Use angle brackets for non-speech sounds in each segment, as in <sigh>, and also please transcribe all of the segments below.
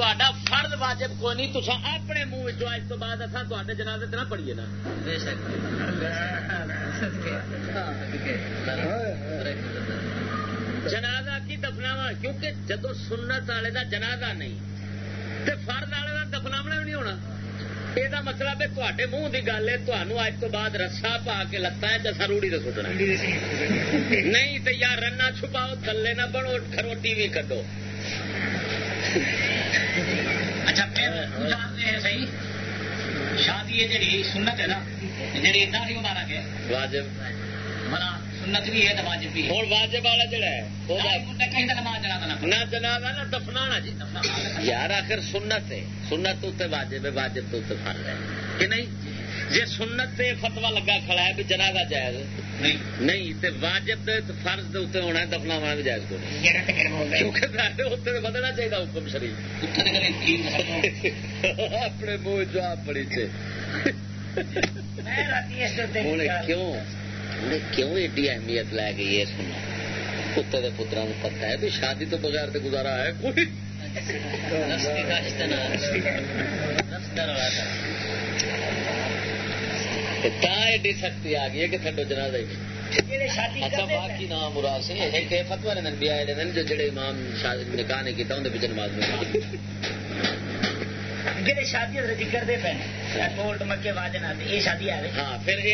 تا فرد واجب کوئی نہیں تو اپنے منہ اج تو بعد اصا تے جنازے نہ پڑھیے نا جنازہ کی دفناوا کیونکہ جدو سنت والے کا جنازہ نہیں تو فرد والے کا دفناونا بھی نہیں ہونا یہ مطلب ہے تے منہ کی گل ہے تمہوں اج تو بعد رسا پا کے لتا ہے جسا روڑی سے سٹنا نہیں تو یار رنا چھپاؤ تھلے نہ بنو کھروٹی بھی کٹو اچھا صحیح شادی ہے سنت ہے نا داڑھی مبارک ہے۔ واجب۔ سنت بھی ہے واجب بھی ہوں واجب والا جڑا ہے نہ جنازہ نہ دفنا جی۔ یار آخر سنت ہے۔ سنت تو واجب ہے واجب تو فرض ہے۔ کہ نہیں؟ جی سنت تے فتوا لگا کھڑا ہے بھی جنازہ جائز نہیں. تے واجب دے فرض دے اتنے ہونا ہے دفنا ہونا بھی جائز اتنے بدلنا چاہیے حکم شریف۔ اپنے منہ جواب بڑی سے کیوں؟ کیوں ایڈی اہمیت لے گئی یہ سننا کتے کے پترا پتا ہے بھی شادی تو بغیر تو گزارا ہے کوئی۔ ایڈی سختی آ گئی ہے کہ تھڈو جنا دے اچھا باقی نام مراد سے ایک فتوا نے بھی آئے جو جڑے امام نکاح نے کیا اندر بھی نماز میں جی شادی کرتے پے کولڈ مکے واجن یہ شادی آئے ہاں پھر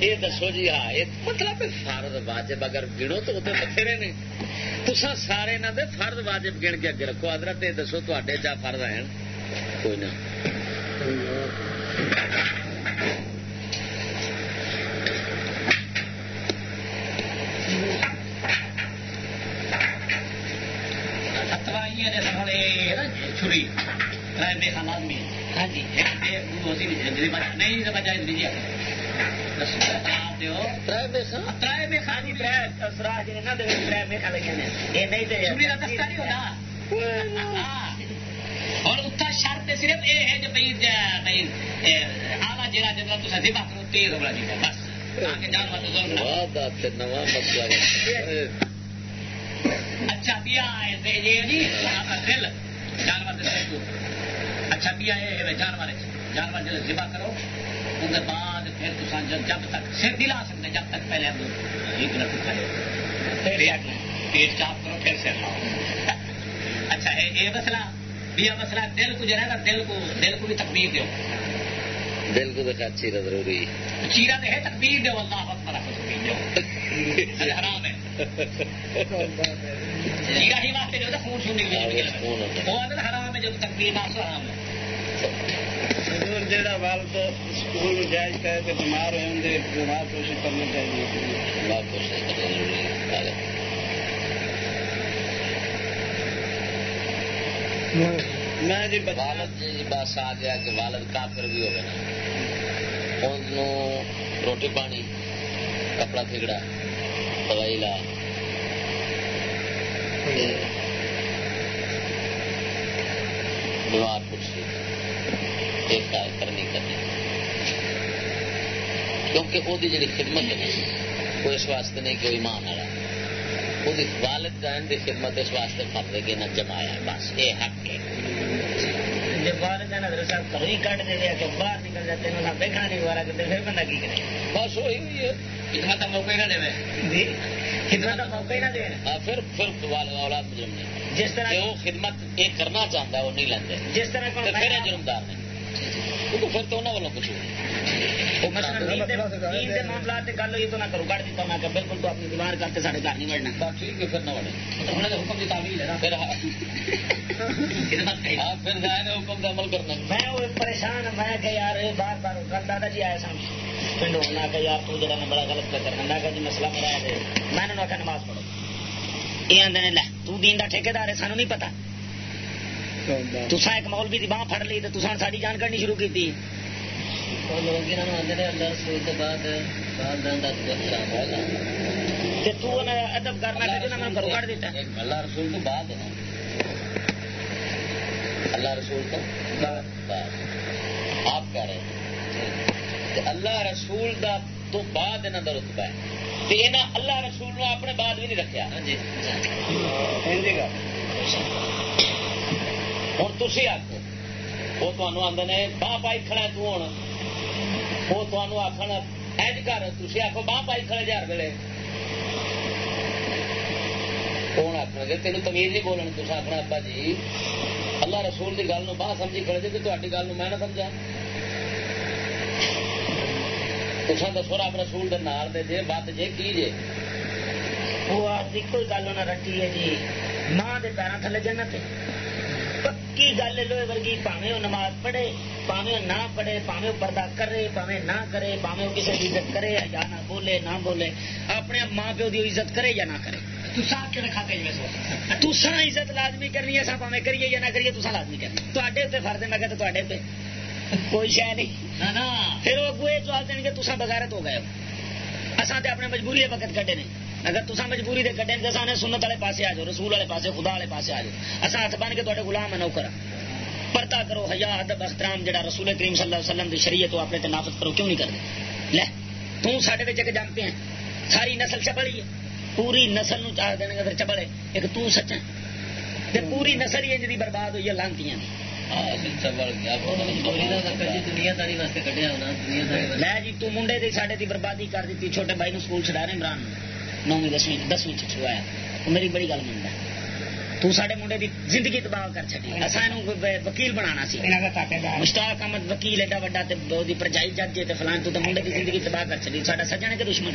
یہ دسو جی ہاں مطلب فرد واجب اگر گنو تو بتھیرے نے سارے دے فرد واجب گن کے اگے رکھو حضرت یہ دسو تے چا فرد ہیں کوئی نہ چھری بے ہاں جی نہیں اور اتنا شرط صرف یہ ہے کہ بھائی آلہ جہاں جگہ تو سدی تیز ہونا چاہیے بس اچھا دیا دل جانور اچھا بھی آئے جانور جانور جب ذبح کرو ان کے بعد پھر تو جب تک سر دلا سکتے جب تک پہلے ایک پیٹ چاپ کرو پھر سر لاؤ۔ اچھا یہ مسئلہ یہ مسئلہ دل کو جو ہے نا دل کو دل کو بھی تکبیر دو دل کو دیکھا چیرا ضروری چیرا ہے تکبیر دو <laughs> اللہ اکبر حرام ہے۔ چیرا ہی واسطے جو خون سننے وہ حرام ہے جو تکبیر نہ حرام ہے۔ تو اسکول میں جائز تو بیمار ہوئے بیمار کوشش کرنی چاہیے۔ میں جی والد جی بس آ گیا کہ والد کافر بھی ہوگا نا۔ روٹی پانی کپڑا تھگڑا دوائی لا۔ بیمار کرسی کرنی کرنی۔ کیونکہ وہ جی خدمت ہے وہ اس واسطے نہیں کہ ایمان والا۔ وہ والد جان کی خدمت اس واسطے فرد کے نہ جمایا بس یہ حق ہے۔ باہر نکل جاتے ہیں دیکھنا نہیں دوبارہ کرتے پھر بندہ کی کرے۔ بس وہی ہوئی ہے۔ خدمت کا موقع ہی نہ دے خدمت کا موقع ہی نہ دے۔ پھر پھر اولاد مجرم نہیں۔ جس طرح وہ خدمت یہ کرنا چاہتا ہے وہ نہیں لینا جس طرح پھر جرمدار نہیں۔ پھر تو انہوں والوں کچھ معاملات گل ہوئی تو نہ کرو کٹ دیتا میں بالکل تو اپنی بیمار کرتے سارے گھر نہیں بڑھنا ٹھیک ہے پھر نہ بڑھے حکم کی تعمیل ہے نا۔ پھر پھر حکم کا عمل کرنا۔ میں وہ پریشان میں کہ یار بار بار کل دادا جی آئے سن پنڈو میں کہ یار تو جڑا بڑا غلط کرنا۔ میں کہ جی مسئلہ میرا ہے میں نے آخیا نماز پڑھو۔ یہ آدھے لے تو دین کا ٹھیکار ہے سانو نہیں پتا۔ تسا ایک مولوی کی باہ پڑ لی تو تسا ساری جان کرنی شروع کی ادب کرنا دیتا اللہ رسول تو بعد اللہ رسول تو آپ کہہ رہے اللہ رسول دا تو بعد رتبہ ہے اللہ رسول نو اپنے بعد بھی نہیں رکھا جی ہوں تھی آخو وہ تمہوں آدھے نے، باہ پائی کھڑا تو ہوں وہ تمہوں آخر ایج کر تھی آخو باہ پائی کھڑے جار ویلے۔ کون آخر گے؟ تین تمیز نہیں بولنے تو آخنا ابا جی اللہ رسول کی گل باہ سمجھی کھڑے جی تاری گل میں نہ سمجھا تصا دسو، رب رسول دے نال دے جے بات جے، کی جے؟ وہ آپ کی کوئی گل نہ رٹی ہے جی۔ ماں دے پیروں تھلے جنت پکی گل لوہے ورگی پاوے وہ نماز پڑھے پاوے نہ پڑھے پاوے وہ پردہ کرے پاوے نہ کرے پاوے وہ کسی کی عزت کرے یا نہ بولے نہ بولے اپنے ماں پیو کی عزت کرے یا نہ کرے تسا عزت لازمی کرنی ہے پاوے کریے یا نہ کریے تسا لازمی کرنی تے فرد میں کہ تے پہ کوئی شہ نہیں پھر وہ اگو یہ جواب دیں گے تسا بغیرت ہو گئے اصا تو اپنے مجبوری وقت کٹے نے اگر تصا مجبوری دے کٹے نے سنت والے پاسے آ جاؤ رسول والے پاسے خدا والے پاسے آ جاؤ۔ اصا ہاتھ بن کے تے گلام ہے نوکر پرتا کرو حیا ادب احترام جڑا رسول کریم صلی اللہ علیہ وسلم کی شریعت اپنے تنافت کرو کیوں نہیں کرتے؟ لے توں سڈے ایک جانتے ہیں۔ ساری نسل چبڑی ہے۔ پوری نسل نو چاہ دینے گا پھر چبڑے ایک تو سچا پوری نسل ہی جی برباد ہوئی ہے لانتی میں جی تو منڈے دی ساڈے دی بربادی کر دیتی چھوٹے بھائی نو سکول چڑھا رہے عمران نویں دسویں دسویں چھڑوایا میری بڑی گل منتا تو سارے منڈے دی زندگی تباہ کر چکی وکیل بنا سی۔ مشتاق احمد وکیل ایڈا وا پرجائی جج ہے فلان تو منڈے دی زندگی تباہ کر چکی سا سجن کے دشمن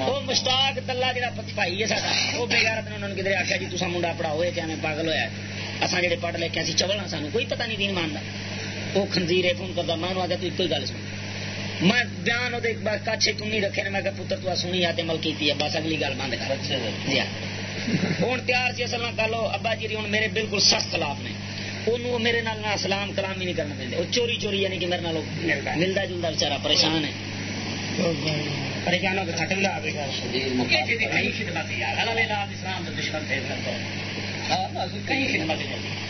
وہ مشتاق تلا جا بھائی ہے سا وہ بےغیرت نے انہوں نے کدھر آخیا جی تصا منڈا پڑھاؤ کہ میں پاگل ہوا اصل جہے پڑھ لے کے چبل ہاں سانو کوئی پتہ نہیں دین مانتا وہ خنزیر فون کرتا میں آ گیا تو ایک گل سن میں بیان کچھ تھی رکھے نے میں پتر تو سنی آتے عمل کی بس اگلی گل بند کر۔ جی۔ ہاں۔ ہوں تیار سی اصل کر لو ابا جی ہوں میرے بالکل سخت خلاف نے۔ وہ میرے نال سلام کلام ہی نہیں کرنا پہنتے۔ وہ چوری چوری یعنی کہ میرے نال ملتا جلتا بچارا پریشان ہے۔ پریشان ہو کے بھی لا خدمت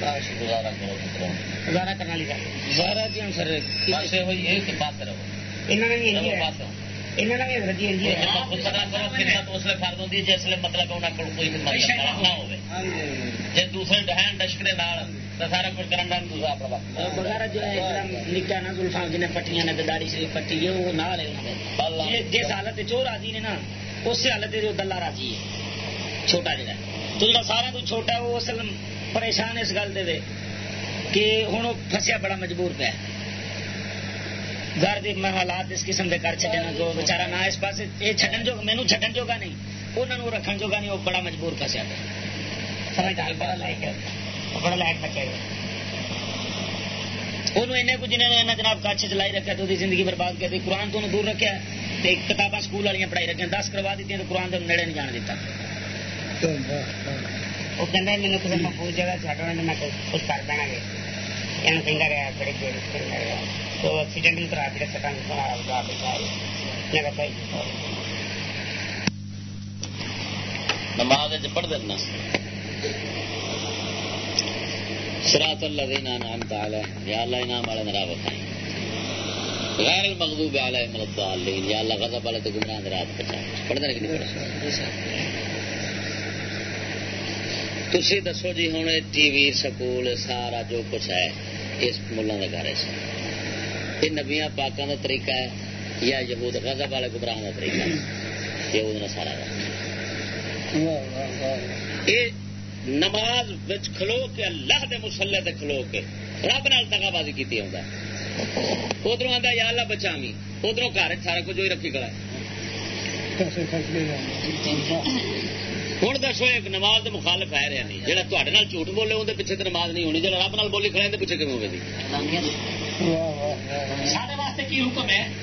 والے گزارا کرنے والی گزارا جی ہوں سر ہوئی ہے کہ بات کرو۔ جسے مطلب دوسرے ڈہن ڈشک سارا کچھ کرنا بغیر جو ہے نکا نا گلفام جن پٹیاں نے داڑی سے پٹی ہے وہ نہ لے جس حالت چو راضی نے نا اس حالت دلہ راضی ہے۔ چھوٹا جہاں تو سارا تو چھوٹا ہے وہ اصل پریشان اس گل دے کہ ہوں وہ فسیا بڑا مجبور پہ گھر میں حالات اس قسم کے کر چڈنا جو بچارا نہ اس پاس یہ چڈن جو مینو چڈن جوگا نہیں۔ انہوں رکھن جوگا نہیں وہ بڑا مجبور پسیا پہ بڑا لائق بچے انہیں کچھ جنہیں جناب کچھ چلائی رکھا تو زندگی برباد کر دی قرآن تو دور رکھا کتاباں سکول والی پڑھائی رکھیں دس کروا دیتی تو قرآن کے نیڑے نہیں جان دیتا۔ وہ کہنا میرے کسی محفوظ جگہ چڑھنا میں کچھ کر دینا گے یہ کہیں رہا بڑی دیر رہا تو ایکسیڈنٹ بھی کرا کے سٹا نماز پڑھ دینا سراط اللہ دینا نام تعالی یا اللہ انعام والے نرا بتائیں غیر المغضوب علیہم الضالین یا اللہ غضب والے تو گمراہ رات پہنچا پڑھ دینا کہ نہیں پڑھ تھی دسو جی ہوں ٹی وی سکول سارا جو کچھ ہے اس ملوں کے گھر یہ نبیا پاکوں کا طریقہ ہے یا یہود غضب والے گمراہ کا طریقہ ہے یہود نے سارا یہ نماز کھلو کے اللہ دے مسلے تے کھلو کے رب نال دگا بازی کی آتا ادھر آتا یا اللہ بچاوی ادھر گھر سارا کچھ رکھی کڑا ہوں دسو ایک نماز مخالف ہے رہا نہیں جہاں تے جھوٹ بولے اندر پیچھے تو نماز نہیں ہونی جہاں رب نال بولی کھڑے پیچھے کیوں ہوگی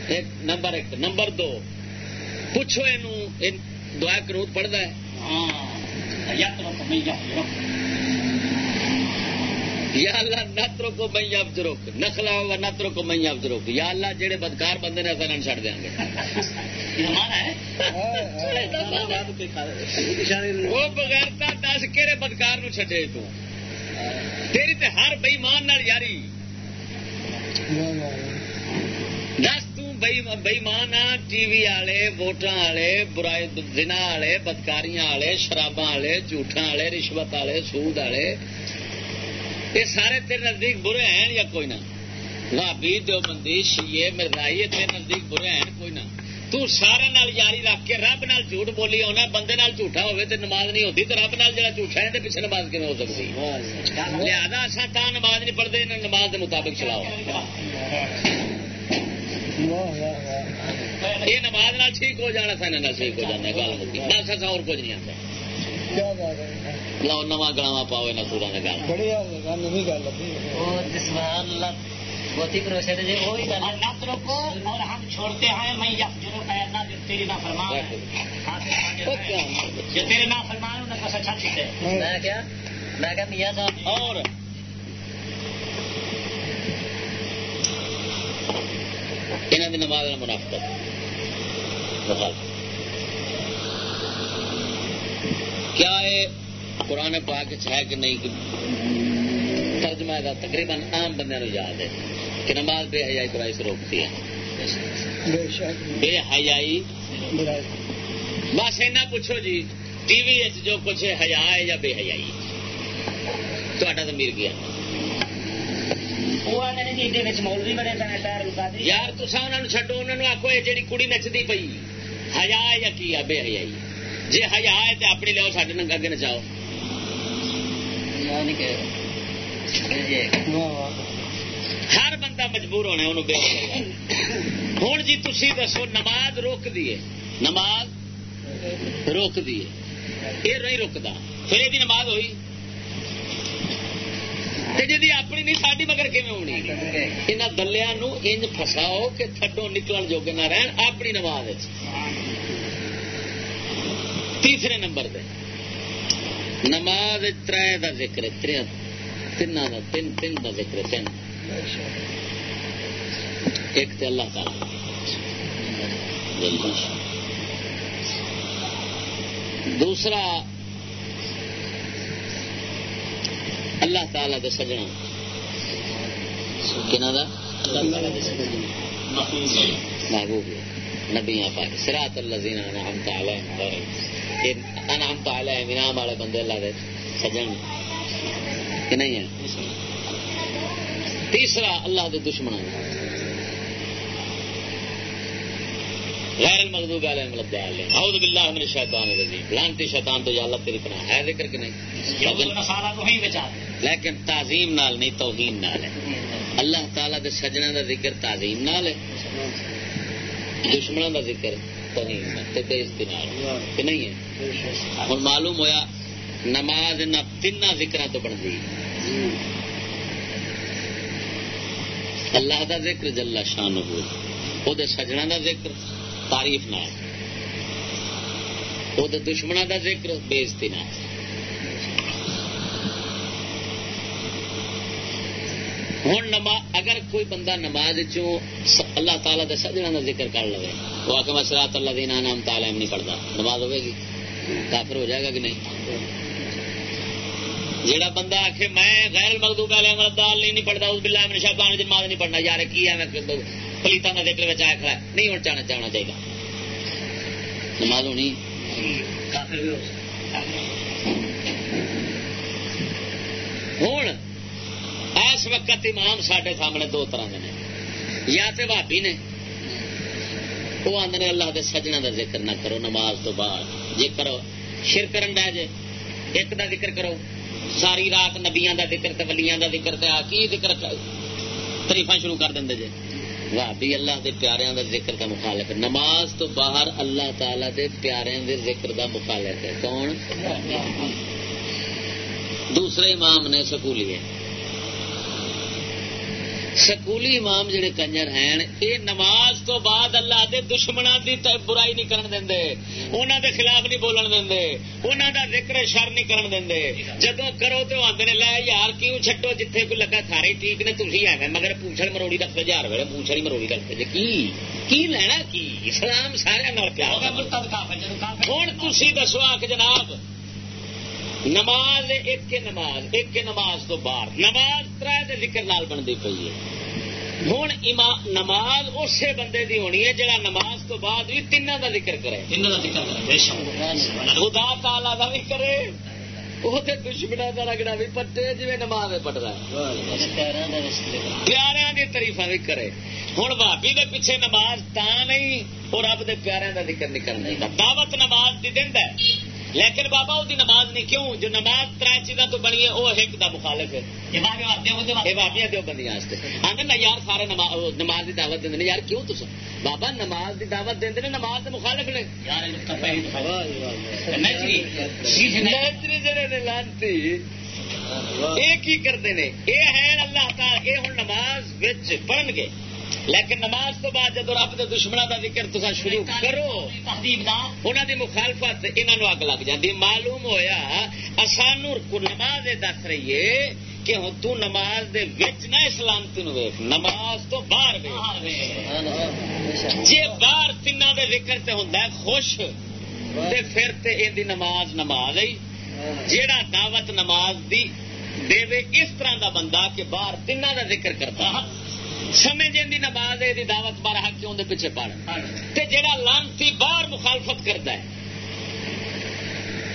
ایک نمبر ایک نمبر دو پوچھو یہ دعا کروت پڑھتا ہے یا اللہ نترو کو میں اب روک نخلا ہوگا نترو کو میں اب روک یا اللہ جہے بدکار بندے نے اصل چڑ دیا گے وہ بغیر دس کہڑے بدکار نو چڈے تو؟ تیری تے ہر بئیمان یاری۔ دس تئیمان ٹی وی والے ووٹاں والے برائی دنا والے بدکاریاں والے شراباں والے جھوٹاں والے رشوت والے سود والے یہ سارے تیرے نزدیک برے ہیں یا کوئی نہ؟ بھابی دو بندی شیے مرزائی تیرے نزدیک برے ہیں، کوئی نہ؟ تو سارے نال یاری رکھ کے رب نال جھوٹ بولی ہونا بندے نال جھوٹا ہوئے تے نماز نہیں ہوتی تو رب نال جڑا جھوٹا ہے تے پیچھے نماز کیون ہو سکتی؟ لہذا اصا تا نماز نہیں پڑھدے پڑھتے نماز کے مطابق چلاؤ۔ یہ نماز نال ٹھیک ہو جانا تھا سا ٹھیک ہو جانا گل ہوتی۔ بس ایسا اور کچھ نہیں آتا لو نواں گڑاوا پاؤ یہاں سورا نے گل جی وہی نت روکو اور ہم چھوڑتے ہیں میں یف جرو پیرنا جو تیری نہ فرمان جو تیرے نہ فرمان انہیں کس اچھا چیتے میں کیا؟ میں کیا میاں صاحب؟ اور۔ انہوں نے نماز منافقت۔ کیا یہ قرآن پاک ہے کہ نہیں ترجمہ کا تقریباً عام بندے یاد ہے کہ نماز بے حیائی برائی سے روکتی ہے۔ بے حیائی بس اینا پوچھو جی ٹی وی جو کچھ حیا ہے یا بے حیائی؟ تا زمیر گیا یار تصا انہوں چڈو انہوں آخو جی کڑی نچتی پی ہیا یا کی بے حیائی۔ جی ہیا ہے تو اپنی لو سڈے اگے نچاؤ۔ ہر بندہ مجبور ہونا انہوں بے ہوں جی تھی دسو، نماز روک دیے نماز روک دیے یہ نہیں رکتا پھر یہ نماز ہوئی۔ جی اپنی نہیں ساری مگر کیون ہونی؟ یہاں دلیا انج فساؤ کہ تھڈو نکلن جوگے نہ رہن، اپنی نماز تیسرے نمبر دے۔ نماز تر کا ذکر تین تین تین کا ذکر، تین۔ ایک تو اللہ تعالی۔ دوسرا، اللہ تعالی کے سجنا کہنا محبوب۔ نبیا پاک سراط اللہ زینا انعام تعالی انعام والے بندے اللہ دے سجن۔ کہ نہیں ہے؟ تیسرا اللہ کے دشمن غیر المغضوب علیہم الضالین۔ اعوذ باللہ من الشیطان الرجیم۔ لعنتی شیطان تو یا اللہ تیری پناہ۔ ہے ذکر کہ نہیں؟ لیکن تعظیم نال نہیں توہین نال ہے۔ اللہ تعالی دے سجنا دا ذکر تعظیم نال ہے۔ دشمنوں دا ذکر تے کہ نہیں ہے؟ ہن معلوم ہویا نماز نہ تین ذکر تو بنتی اللہ دا ذکر جلا شان ہو سجنا دا ذکر تعریف نہ وہ دشمنا دا ذکر بےزتی نہ ہوں نماز اگر کوئی بندہ نماز چوں اللہ تعالیٰ دے سجنا دا ذکر کر لے وہ آ کے مسرات اللہ دینا نام تعلیم نہیں پڑھتا۔ نماز ہوے گی؟ کافر ہو جائے گا کہ نہیں؟ جہاں بندہ آخ میں غیر مغدوب علیہ دال نہیں پڑھتا اس بلا میں شاید نماز نہیں پڑھنا یار کی ہے میں پلیتا کا ذکر آیا کھڑا نہیں ہوں چاہنا چاہنا چاہیے نماز ہونی؟ ہوں اس وقت امام سڈے سامنے دو طرح کے یا تو بھابی نے۔ وہ آدھے اللہ کے سجنا کا ذکر نہ کرو، نماز تو بعد۔ جی کرو شر کرن ڈا جے۔ ایک دا ذکر کرو۔ ساری رات نبیا کا ذکر تے ولیاں کا ذکر تے کی ذکر تریفا شروع کر دیں جی بھابی اللہ دے پیاریاں دا ذکر کا مخالف ہے۔ نماز تو باہر اللہ تعالی دے پیاریاں دے ذکر دا مخالف ہے۔ کون؟ دوسرے امام نے سکولی ہے سکولی امام جڑے کنجر ہیں یہ نماز تو بعد اللہ دے دشمنوں کی برائی نہیں کرن دے انہوں دے خلاف نہیں بولن دے انہوں دا ذکر شر نہیں کرن دے جدو کرو تو آدھے لے یار کیوں چھٹو جتھے کوئی لگا سارے ٹھیک نے تھی ایویں مگر پوچھل مروڑی رکھتے ہزار ویلے پوچھل مروڑی رکھتے جی کی؟ کی لینا کی؟ اسلام سارے پیار ہوں تھی دسو آ جناب نماز ایک نماز ایک نماز تو باہر۔ نماز تر ذکر نال بنتی پی ہے۔ ہوں نماز اسی بندے دی ہونی ہے جہاں نماز تو بعد بھی تین کا ذکر کرے۔ خدا تالا کا بھی کرے۔ وہ دشمنوں کا رگڑا بھی پٹے جی نماز پٹ رہا پیاروں کی تریفا بھی کرے۔ ہوں بھابی کے پیچھے نماز تا نہیں اور رب دے پیاروں کا ذکر نہیں کرنا دعوت نماز دی دن لیکن بابا وہ نماز نہیں کیوں؟ جو نماز تر چیزوں تو بنی ہے وہ ایک دا مخالف ہے۔ بندی یار سارے نماز کی دعوت دیں یار کیوں تص بابا نماز کی دعوت دیں نماز کے مخالف نے۔ لانتی۔ یہ کی کرتے ہیں یہ ہے اللہ تعالی یہ ہوں نماز پڑھن گے۔ لیکن نماز تو بعد جب رب کے دشمنوں کا ذکر تصا شروع کرو انہوں کی مخالفت انہوں اگ لگ جاتی معلوم ہوا سانو نماز دس رہی ہے کہ ہوں تو نماز دے وچ نہ اسلامتی نو ویخ نماز تو باہر جی باہر تین دے ذکر تے ہوں خوش، تے پھر تے ان دی نماز نماز آئی جیڑا دعوت نماز دی دے اس طرح دا بندہ کہ باہر تین دا ذکر کرتا۔ سمے جن کی نماز ہے دعوت بارہ حق کیوں پیچھے پڑ تے جڑا لانتی باہر مخالفت کرتا ہے۔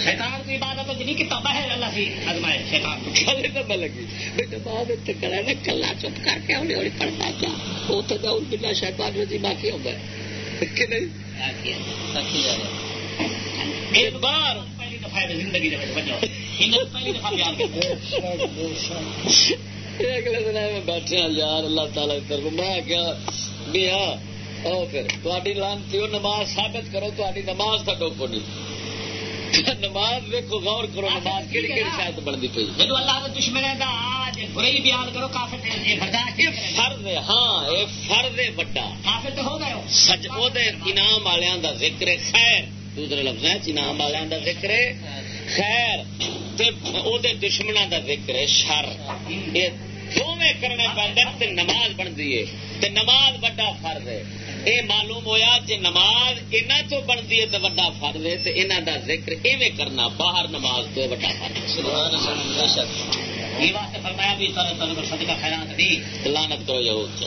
شیطان کی عبادت نہیں کہ ہے اللہ سی ازمائے شیطان گل تو میں لگی بیٹا بعد کرا نا کلا چپ کر کے ہولی ہولی پڑھنا کیا وہ تو جاؤ بلا شیطان رجی باقی ہوگا کہ نہیں؟ ایک بار۔ پہلی دفعہ زندگی پہلی دفعہ پیار <laughs> اگلے دن میں بیٹھے یار اللہ تعالی طرف۔ میں کیا بھی ہاں پھر۔ تاری لانتی ہو نماز ثابت کرو تاری نماز کا ڈوکو نہیں نماز دیکھو غور کرو نماز کہڑی کہڑی شاید بنتی پی جب اللہ کے دشمن برائی بیان کرو کافر فرد ہے ہاں یہ فرد ہے بڑا۔ کافر تو ہو گئے سچ وہ انعام والوں ذکر خیر۔ دوسرے لفظ انعام والوں ذکر خیر۔ دشمنوں کا ذکر ہے شر۔ یہ دونوں کرنے پہ نماز بنتی ہے نماز بڑا فرد ہے۔ یہ معلوم ہوا جی نماز انہوں تو بنتی ہے تو وا فرد ہے تو یہاں کا ذکر ایویں کرنا باہر نماز تو وا فرد فرمایا بھی صدقہ خیرات دی۔ لانت کرو یہود۔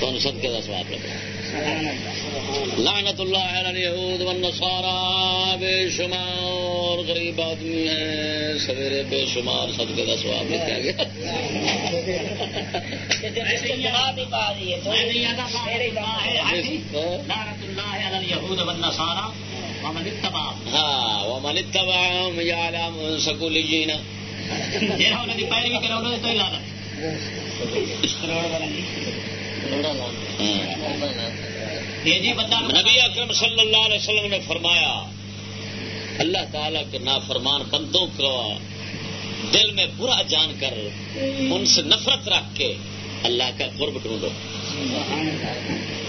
تمہیں صدقے کا سواب لگا لعنت اللہ علی الیہود والنصارى بے شمار غریب آدمی ہیں سویرے بے شمار صدقے کا سواب لکھا گیا۔ ہاں ومن اتبعهم يعلم سكوليين جہاں انہوں نے پیروی کرا انہوں نے تو لعنت۔ ہاں۔ جی نبی اکرم صلی اللہ علیہ وسلم نے فرمایا، اللہ تعالیٰ کے نافرمان بندوں کو دل میں برا جان کر ان سے نفرت رکھ کے اللہ کا قرب ڈھونڈو۔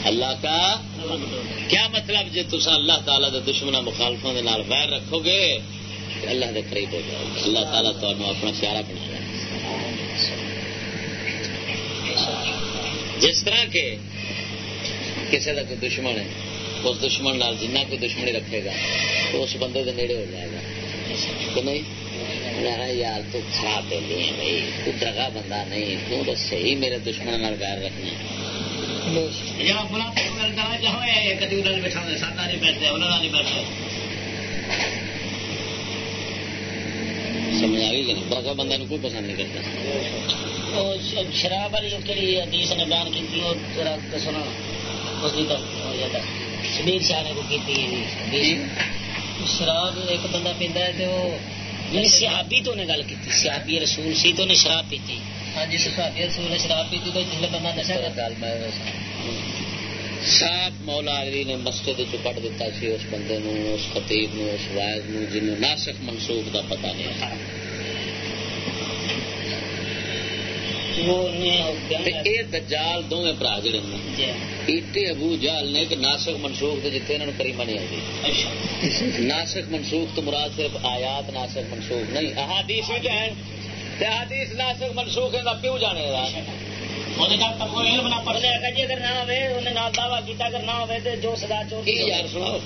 اللہ کا کیا مطلب جی تصا اللہ تعالیٰ کے دشمن مخالفوں کے نال ویر رکھو گے اللہ کے قریب ہو جاؤ۔ اللہ تعالیٰ تمہیں اپنا پیارا بنا جس طرح کے کسی کا کوئی دشمن ہے اس دشمن نال جنہ کوئی دشمنی رکھے گا تو اس بندے کے نیڑے ہو جائے گا۔ تو نہیں؟ یار تو خراب دے لی بھائی تو دگا بندہ نہیں تو بس صحیح میرے دشمن نال گیر رکھنا سمجھ آ گئی دگا بندہ کوئی پسند نہیں کرتا۔ شراب والی جو کہڑی حدیث نے بیان کی ذرا سنا شاہ نے کی شراب ایک بندہ پیندا ہے تو یعنی سیابی تو نے گل کی سیابی رسول سی تو شراب پیتی۔ ہاں جی سیابی رسول نے شراب پیتی تو جس بندہ نشا گل صاحب مولا علی نے مسجد چ دیتا سی اس بندے نو اس خطیب نو اس وائز نو جنوں ناسخ منسوخ دا پتہ نہیں۔ دجال دونوں برا جڑے جی۔ ایٹے ابو جال نے کہ ناسک منسوخ تو جتنے انہوں کریما نہیں آتی اچھا۔ ناسک منسوخ تو مراد صرف آیات ناسک منسوخ نہیں۔ احادیث بھی احادیث ناسک منسوخ ہے کیوں جانے گا جو سدا چور یار سناؤ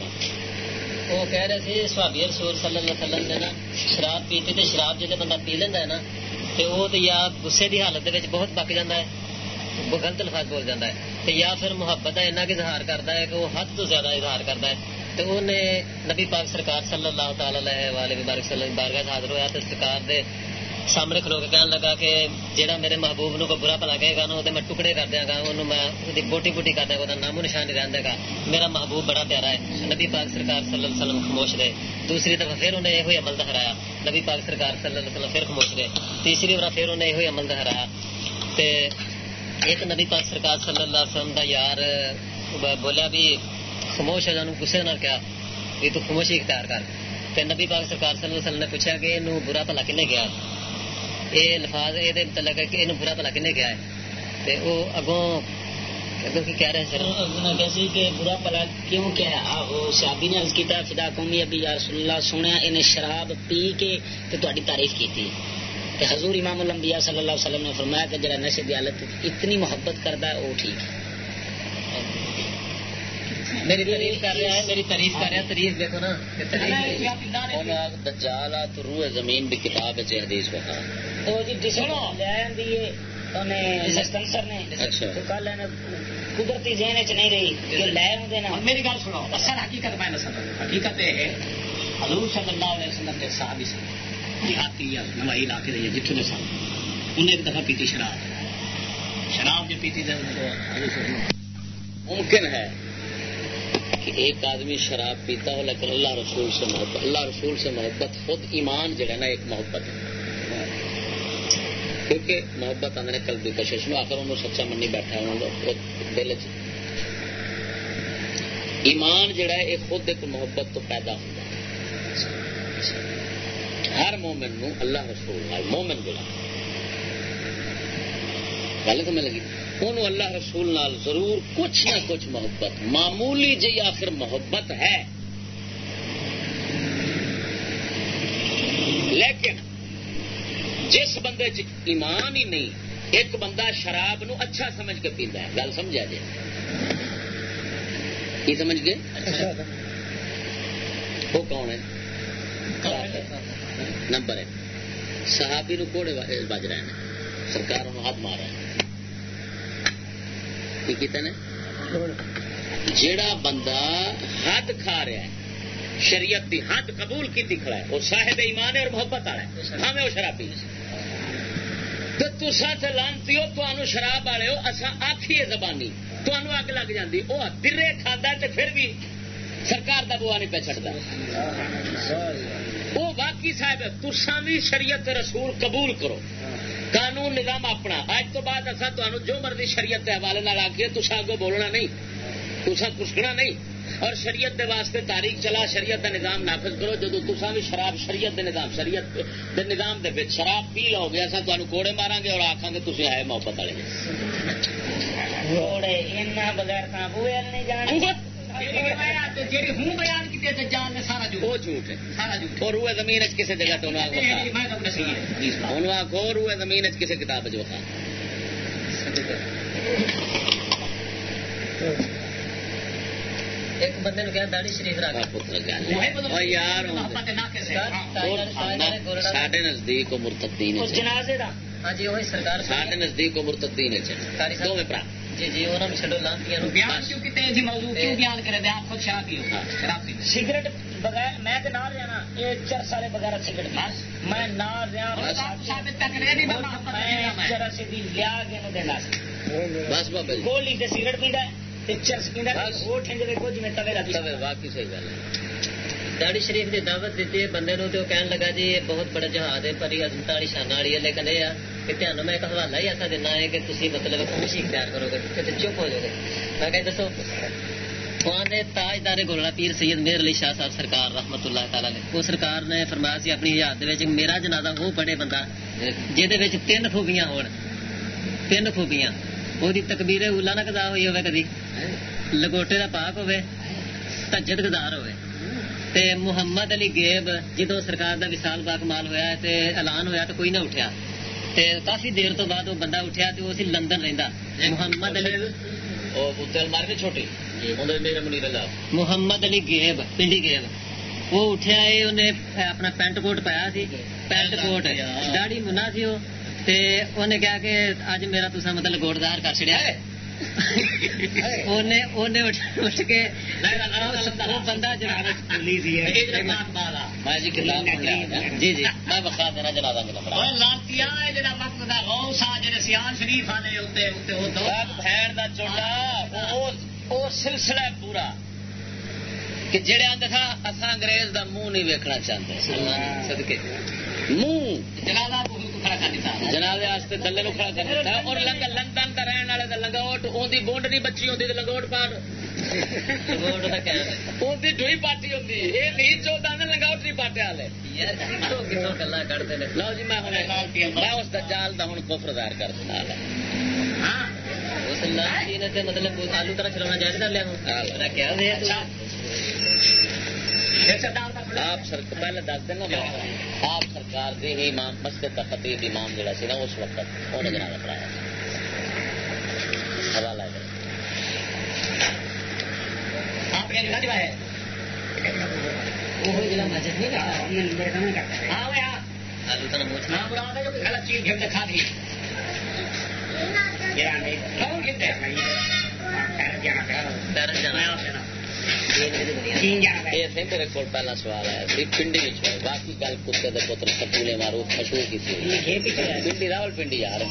وہ کہہ رہے تھے سوابی رسول صلی اللہ علیہ وسلم نے نا شراب پیتی تے شراب جب بندہ پی لینا ہے نا تو وہ تو یا گسے کی حالت بہت پک جاتا ہے وہ گلت لفاظ بول جاتا ہے یا پھر محبت ہے ایسا اظہار کرتا ہے کہ وہ حد تو زیادہ اظہار کرتا ہے انہیں نبی پاک سرکار صلی اللہ تعالی علیہ وسلم بارگاہ حاضر ہوا تو سرکار دے سامنے کھلو کے کہنے لگا کہ جہاں میرے محبوب نو کوئی برا پلا کہے گا نا میں ٹکڑے کر دیا گا انہوں میں بوٹی بوٹی کر دیا گا نام و نشان نہیں رہے گا میرا محبوب بڑا پیارا ہے نبی پاک سرکار صلی اللہ علیہ وسلم خاموش رہے دوسری دفعہ پھر انہیں یہ عمل دہرایا نبی پاک سرکار صلی اللہ علیہ وسلم پھر خاموش رہے تیسری بار پھر انہیں یہ عمل دہرایا ایک نبی پاک سرکار صلی اللہ علیہ وسلم دا یار بولیا بھی خاموش ہے جانو گسے نہ کیا یہ تو خاموشی اختیار کر نبی پاک سرکار صلی اللہ علیہ وسلم نے پوچھا کہ یہ برا پلا کنے گیا یہ لفاظ یہ متعلق ہے کہ یہ برا پلا کن گیا ہے وہ اگوں کہہ رہے سر کہ برا پلا کیوں کیا شابی نے عرض کیتا فدا قومی ابھی یا رسول اللہ سنیا انہیں شراب پی کے تاری تعریف کی حضور امام الانبیاء صلی اللہ علیہ وسلم نے فرمایا کہ جڑا نشے کی حالت اتنی محبت کرتا ہے وہ ٹھیک ہے میری تعریف کر رہا ہے. میری تعریف کر رہا تعریف دیکھو نا. دجالات روح زمین بھی کتاب ہے حدیث بخار قدرتی ذہن چ نہیں رہی. لے میری گل سنو اصل حقیقت میں حقیقت یہ ہے حضور صلی اللہ علیہ وسلم کے صحابی سن دیہاتی یا نوائی علاقے دے جتوں دے سن انہیں ایک دفعہ پیتی شراب. شراب جو پیتی ممکن ہے کہ ایک آدمی شراب پیتا ہو، لیکن اللہ رسول سے محبت اللہ رسول سے محبت خود ایمان جو ہے نا، ایک محبت ہے۔ کیونکہ محبت آدھے کل بھی کشش میں آخر انہوں سچا منی بیٹھا ہے دل چ ایمان جڑا ہے، یہ خود ایک محبت تو پیدا ہوتا ہے۔ ہر مومن نو اللہ رسول ہے مومن جڑا گل تو میں لگی؟ انہوں اللہ رسول نال ضرور کچھ نہ کچھ محبت۔ معمولی جی آخر محبت ہے۔ لیکن جس بندے ایمان ہی نہیں، ایک بندہ شراب نو اچھا سمجھ کے پیندا ہے۔ گل سمجھا جی؟ کی سمجھ گئے؟ وہ کون ہے؟ نمبر ہے۔ صحابی نو کوڑے بج رہے ہیں۔ سرکار انہوں ہاتھ مار رہے ہیں۔ کی کیتے نے جیڑا بندہ حد کھا رہا ہے، شریعت دی حد قبول کی کھڑا ہے، وہ صاحب ایمان ہے اور محبت آ رہا ہے ہمیں وہ شرابی تو تسا تو لانتی ہو تو شراب والے ہو اصا آخیے زبانی تو اگ لگ جاتی وہ درے کھانا تو پھر بھی سرکار کا بوا نہیں پہ چڑھتا وہ باقی صاحب تسا بھی شریعت رسول قبول کرو۔ قانون نظام اپنا۔ اج تو بعد اصا جو مرضی شریعت کے حوالے آخیے تسا اگو بولنا نہیں تسا کسکنا نہیں۔ اور شریعت دے واسطے تاریخ چلا شریعت دا نظام نافذ کرو۔ جدو تسا بھی شراب شریعت دے نظام شریعت دے نظام دے وچ شراب پی لو گے اصا تمہیں کوڑے مارا گے اور آخان گے تھی آئے محبت والے۔ روئے زمین کسی جگہ تو روئے زمین کسی کتاب جو ایک بندے نے کہا داڑی شریف رکھ۔ یار ساڈے نزدیک مرتدین جنازے کا ہاں جی وہی سرکار ساڈے نزدیک مرتدین دو برا جی جی انہوں چڈو سگریٹ بغیر میں نال رہا یہ چرس والے بغیر سگریٹ۔ میں نال رہا چرس لیا کے بس گولی سگریٹ پیندا ہے داڑی شریف کی دعوت دیتی ہے بندے نو تو کہنے لگا جی یہ بہت بڑا جہاز ہے پری عظمت والی شان والی ہے لیکن یہ کہ دھیان میں ایک حوالہ ہی ایسا دینا ہے کہ تھی مطلب خوشی اختیار کرو گے کہ چپ ہو جاؤ گے۔ میں کہ جی، دسو۔ تاجدار گولڑا پیر سید میر علی شاہ صاحب سرکار رحمت اللہ تعالی نے، وہ سرکار نے فرمایا سی اپنی حیات میرا جنازہ وہ پڑے بندہ جہد تین خوبیاں ہو تین خوبیاں۔ وہ تکبیر اولا نہ کدا ہوئی ہوئے کدی؟ لگوٹے دا پاک ہوئے تجد گزار ہوئے تے محمد علی گیب جدو سرکار دا وصال پاک مال ہویا تے اعلان ہویا تو کوئی نہ اٹھیا۔ تے کافی دیر تو بعد وہ بندہ اٹھیا تے وہ سی لندن رہندا۔ محمد علی چھوٹی۔ محمد علی گیب پنڈی گیب۔ وہ اٹھیا اپنا پینٹ کوٹ پایا سی۔ پینٹ کوٹ داڑی منا سی وہ۔ تے کہا کہ اج میرا تسا مطلب گوڑدار کر چڑیا ہے۔ <laughs> اٹھ کے بندہ جی جی۔ میں بخا دینا جنازہ بہن کا چوٹا سلسلہ پورا۔ کہ جڑے آدھے تھا اصا انگریز دا منہ نہیں ویکنا چاہتے سدکے منہ۔ جنازے واسطے نو کھڑا کر دیتا۔ اور لندن کا رہن والے لنگوٹ اندی بونڈ نہیں بچی ہوتی لنگوٹ ڈوئی پارٹی ہوتی یہ نہیں لنگوٹ نہیں پاٹے والے۔ لو جی میں میں اس جال کا ہوں کفر ظاہر کر دینا۔ مطلب آلو طرح چلانا جائز کر لیا آپ پہلے دس دینا آپ سرکار دے ہی امام مسجد کا خطیب امام جڑا سی نا اس وقت انہیں جنازہ پڑھایا حوالہ ہے۔ جانا میرے کو پہلا سوال آیا پنڈی باقی گل کتے کے پتر سپولے مارو مشہور کی پنڈی راول پنڈی یار۔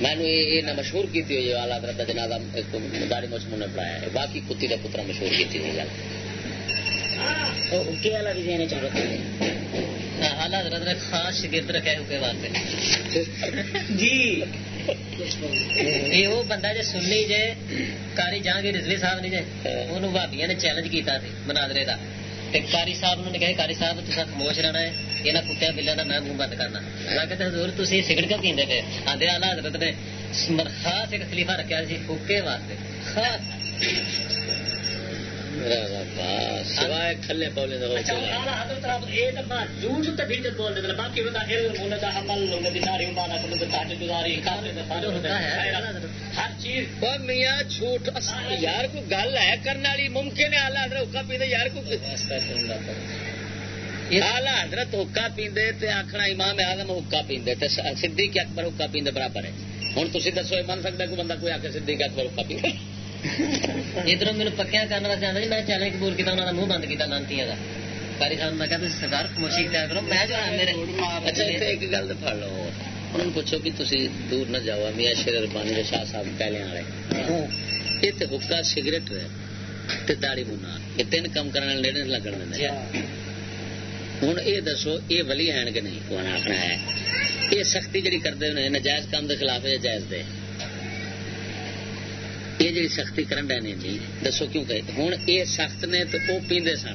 میں نے مشہور کی ہوئی آلہ حضرت جنازہ داڑی موسم نے پڑھایا ہے۔ باقی کتی کا پتر مشہور کی ہوئی گل آلہ حضرت نے خاص شگرد ہے واسطے۔ جی۔ یہ وہ بندہ جی سننی جی کاری جہانگیر رضوی صاحب نے جی وہ بھابیا نے چیلنج کیا مناظرے کا کاری صاحب نے کہا کاری صاحب تصا خاموش رہنا ہے یہاں کتیا بلوں کا میں منہ بند کرنا میں کہتے حضور تھی سگڑ کیوں پیندے پے آدھے آلہ حضرت نے خاص ایک خلیفہ رکھا سی فوکے واسطے خاص سوائے کھلے بولے میاں جھوٹ یار کو گل ہے کرنے والی؟ ممکن ہے آلہ حضرت حکا پیندے یار کو آلہ حضرت حکا پیندے تے آخنا امام آدم حکا پیندے تے صدیق اکبر حکا پیندے برابر ہے۔ ہوں تھی دسو من سکتا کوئی بندہ کوئی آ کے صدیق اکبر حکا پیندے؟ ادھر میرے پکیا کرنے واسطے آتا جی میں چیلنج قبول کیا انہوں نے منہ بند کیا لانتی کا کاری صاحب میں کہا سرکار خاموشی اختیار کرو میں جو میرے اچھا ایک گل تو لو انہوں نے پوچھو کہ تھی دور نہ جاؤ میاں شیر ربانی کے شاہ صاحب پہلے والے یہ تو حکا سگریٹ ہے داڑی بنا یہ تین کام کرنے لینے لگن دیں ہوں یہ دسو یہ ولی ہے کہ نہیں؟ کون آخنا ہے؟ یہ سختی جی کرتے ہیں نجائز کام کے خلاف ہے جائز دے؟ یہ جی سختی کرن ڈے نے جی۔ دسو کیوں کہ ہوں یہ سخت نے تو وہ پیندے سن۔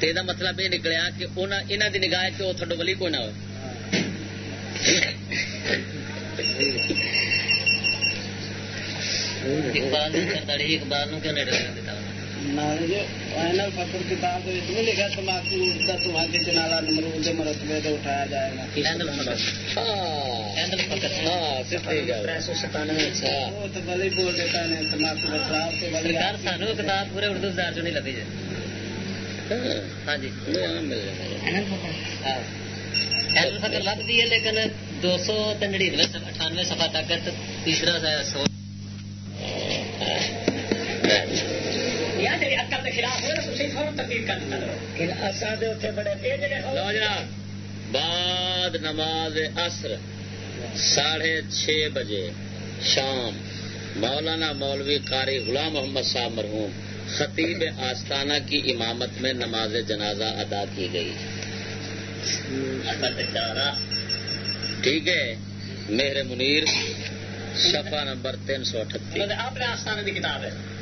تو یہ مطلب یہ نکلیا کہ انہوں کی نگاہ کہ وہ تھوڑا بلی کوئی نہ ہو۔ اقبال کیوں نہیں دیتا فخر کتاب لکھا تماکو کا تمہارے چنالا نمرود مرتبے سے اٹھایا جائے گا۔ بلی بول دیتا ہے تماکو کا خراب سانو کتاب پورے اردو دار چ نہیں لبھی ہاں جی۔ لگتی ہے۔ لیکن دو سو نڑیوے اٹھانوے سفا تک تیسرا سو۔ بعد نماز اثر ساڑھے چھ بجے شام مولانا مولوی قاری غلام محمد صاحب مرحوم خطیب آستانہ کی امامت میں نماز جنازہ ادا کی گئی۔ ٹھیک ہے مہر منیر صفحہ نمبر تین سو اٹھتی اپنے آستانے کی کتاب ہے۔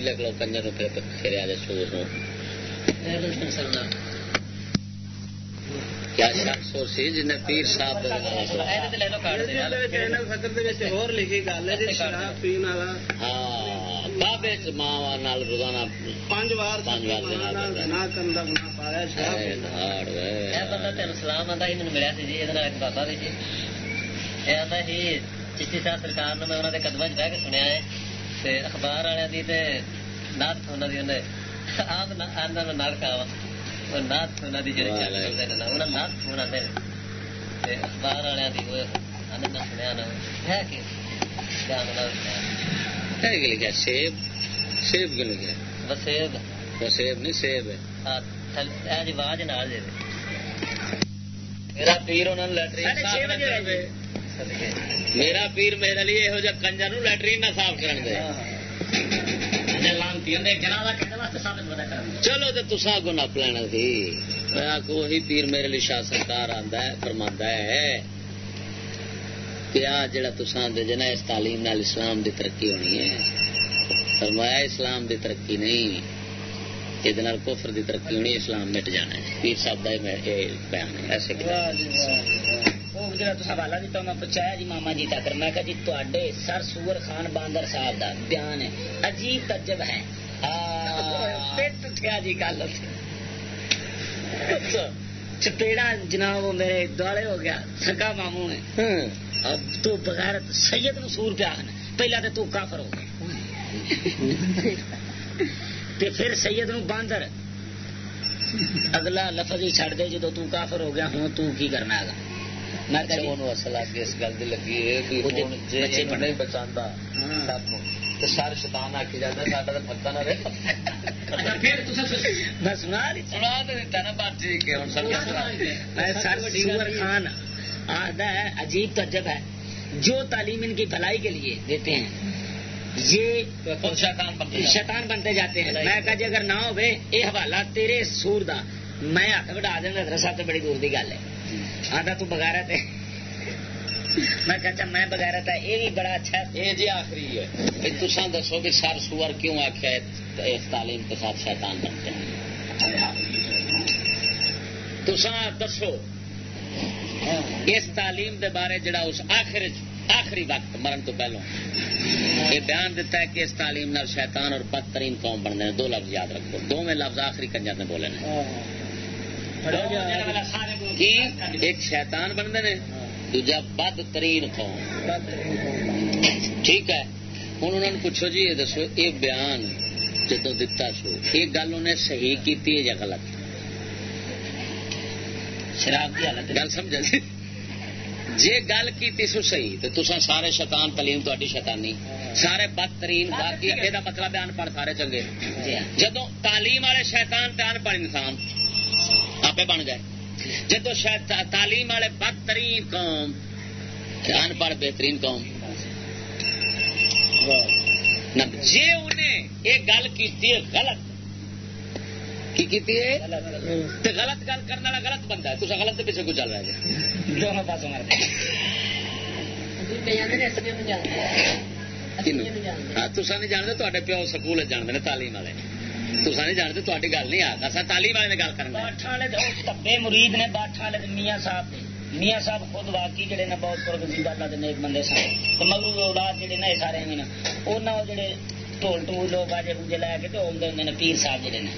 لکھ لو کنجر پھر آ جائے کیا شخص ہو سی جن پیر صاحب فکر لکھی گل ہے شراب پین والا ہاں بابے ماں روزانہ پانچ بار پانچ بار نہ کرن دا گناہ پایا شراب بندہ تین سلام آتا ہی مجھے ملیا سی جی یہ بابا بھی جی یہ آتا ہی چشتی صاحب سرکار نے میں انہوں نے قدم چ بہ کے سنیا ہے اخبار والوں کی نات سونا دی انہیں آپ آدھا نال کھاوا نات سونا دی جڑے چل رہے ہیں انہیں نات سونا دے اخبار والوں کی وہ سنیا نا ہے کہ کیا مطلب لکھا سیب سیب کیوں لکھا بس سیب وہ سیب نہیں سیب ہے جی آواز نال دے میرا پیر انہوں نے لیٹرین میرا پیر میرے لیے یہ جہ کنجر لیٹرین نہ صاف کر دے۔ چلو تو تسا کو نپ لینا سی۔ وہی پیر میرے لیے شاہ سرکار آتا ہے فرما ہے کہ آ جڑا تسان دے جنا اس تعلیم نال اسلام دی ترقی ہونی ہے۔ فرمایا اسلام دی ترقی نہیں یہ کفر دی ترقی ہونی اسلام مٹ جانا ہے۔ پیر صاحب کا بیان ہے۔ ایسے حوالہ دیتا میں پہنچایا جی ماما جی تک میں کہا جی تے سر سور خان باندر صاحب دا بیان ہے عجیب تجب ہے جی گل چپیڑا جناب میرے دوالے ہو گیا سگا مامو نے اب تو بغیر سید نو سور پیا پہلا تو تو کافر ہو گیا پھر سید نو باندر اگلا لفظ ہی چڑھ دے جدو تو کافر ہو گیا ہوں تو کی کرنا ہے اصل اگ اس گل لگی ہے نہیں بچا سر شتان آکی جاتا ساڈا تو پتا نہ خان آدھا ہے عجیب تجب ہے۔ جو تعلیم ان کی بھلائی کے لیے دیتے ہیں یہ شیطان بنتے جاتے ہیں۔ میں کہا جی اگر نہ ہو یہ حوالہ تیرے سور دا۔ میں ہاتھ بڑھا دینا درسا تو بڑی دور کی گل ہے۔ آدھا تو بغیرت ہے میں کہتا میں بغیرت ہے یہ بھی بڑا اچھا یہ جی آخری ہے۔ تسا دسو کہ سر سور کیوں آخیا اس تعلیم کے ساتھ شیطان بنتے ہیں تسا دسو اس تعلیم دے بارے جڑا اس آخر آخری وقت مرن تو پہلو یہ بیان دیتا ہے کہ اس تعلیم نال شیطان اور بدترین قوم بننے دو لفظ یاد رکھو۔ دو میں لفظ آخری کنجر نے بولے ایک شیطان بنتے ہیں دوجا بد ترین قوم۔ ٹھیک ہے۔ ہوں انہوں نے پوچھو جی یہ دسو یہ بیان جدو دتا سو یہ گل انہیں صحیح کی یا غلط؟ شراب کی حالت گل سمجھا جی؟ جی گل کی سو صحیح تو تصا سارے شیطان تعلیم تاری شیطانی۔ سارے بدترین باقی یہ مطلب ان پڑھ سارے چنگے۔ جی ہاں۔ جدو تعلیم والے شیطان تے ان پڑھ انسان آپ بن گئے۔ جدو شاید تعلیم والے بدترین قوم ان پڑھ بہترین قوم۔ جی انہیں یہ گل کی غلط۔ کی غلط گل کرنے والا غلط بندہ ہے۔ تو غلط پیچھے کو چل رہا ہے۔ دونوں تصا نہیں جانتے تے پیو سکول جانتے ہیں تعلیم والے۔ تصا نہیں جی جانتے تاری گل نہیں آتا۔ سر، تعلیم والے گل کرنا مرید نے باٹھا والے میاں صاحب میاں صاحب خود واقعی جڑے نا بہت پرگزی اللہ کے نیک بندے سن۔ مگر اولاد جڑے نا سارے بھی نا وہ جڑے ٹول ٹول لوگ باجے بوجے لے کے تو آدھے ہوں پیر صاحب جڑے نے۔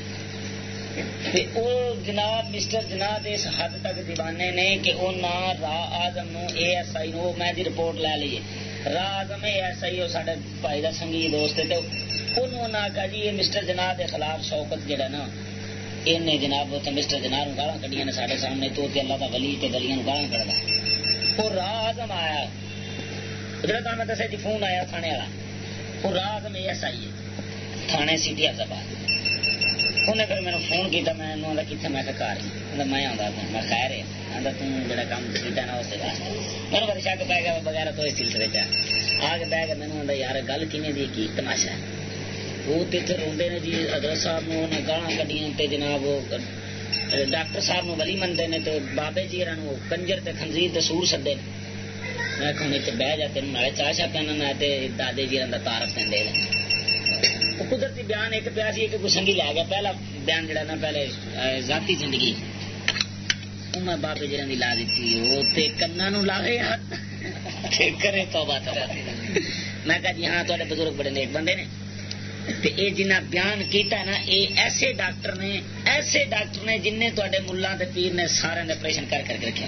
وہ جناب، مسٹر جناب اس حد تک دیوانے نے کہ وہ نہ راہ آزم نو اے ایس آئی نو میں دی رپورٹ لے لیے راہ آزم اے ایس آئی سارے بھائی کا سنگھی دوست ہے انہوں نے جی یہ مسٹر جناب کے خلاف شوکت جہا نا ان جناب مسٹر جناب گالا کھڑیا نے سارے سامنے تو اللہ کا ولی تے گلیاں گالا کھڑا وہ راہ آزم آیا جڑا میں دسیا جی فون آیا تھانے والا وہ راہ آزم ایس آئی ہے تھانے سٹی آزاد انہیں پھر میرے فون کیا میں کتنے میں گھر میں آتا میں خیر ہے کام میرے شک بغیر تو اس سلسلے پہ آ کے بہ کے یار، گل دی؟ کی تماشا وہ تو اتنے روڈے نے جی حضرت صاحب نے گالا کٹیاں جناب ڈاکٹر صاحب نو ولی منتے ہیں تو بابے جی کنجر تے خنزیر تے سور سدے۔ میں کہ اتنے بہ جاتے نالے چاہ چاہ پہنا دادے جی کا تارف دے۔ قدرتی بیان ایک پیا سی، ایک سنگھی لے گیا۔ پہلا بیان جڑا نا، پہلے ذاتی زندگی۔ میں بابے جی کی لا دیتی وہ کنا کرے میں کہا جی ہاں تے بزرگ بڑے نیک بندے نے جنہ بیان کیتا نا ایسے ڈاکٹر نے ایسے ڈاکٹر نے جن تے ملا پیر نے سارے آپریشن کر کر کے رکھے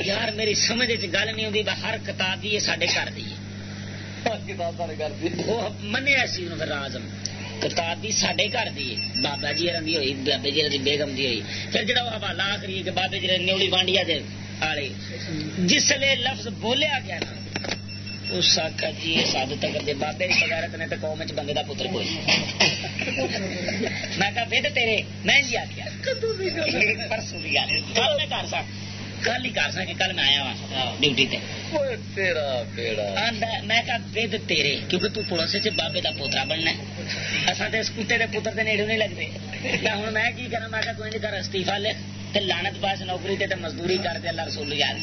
یار میری سمجھ گل نہیں آتی ہر کتاب بھی سارے گھر دی منیا سی رازم کتاب بھی سارے گھر دی بابا جی دی ہوئی بابے جی بیگم دی ہوئی پھر جڑا حوالہ آخری کہ بابے جی نیولی بانڈیا دے جس لفظ بولیا گیا نا اس آخا جی یہ دے بابے کی بغیرت نے تو قوم چ بندے کا پتر کوئی میں کہا ود تیرے میں جی آخیا پرسوں کی گل کل میں کر سا کل ہی کر سا کہ کل میں آیا وا ڈیوٹی تے میں کہا ود تیرے کیونکہ تو پڑوسی چ بابے پوترا بننا اصل کتے پتر نیڑے نہیں لگتے ہوں میں کی کرا میں کہا کوئی نہیں کر استعفا لکھ لانت پاس نوکری تے مزدوری کرتے اللہ رسول یاد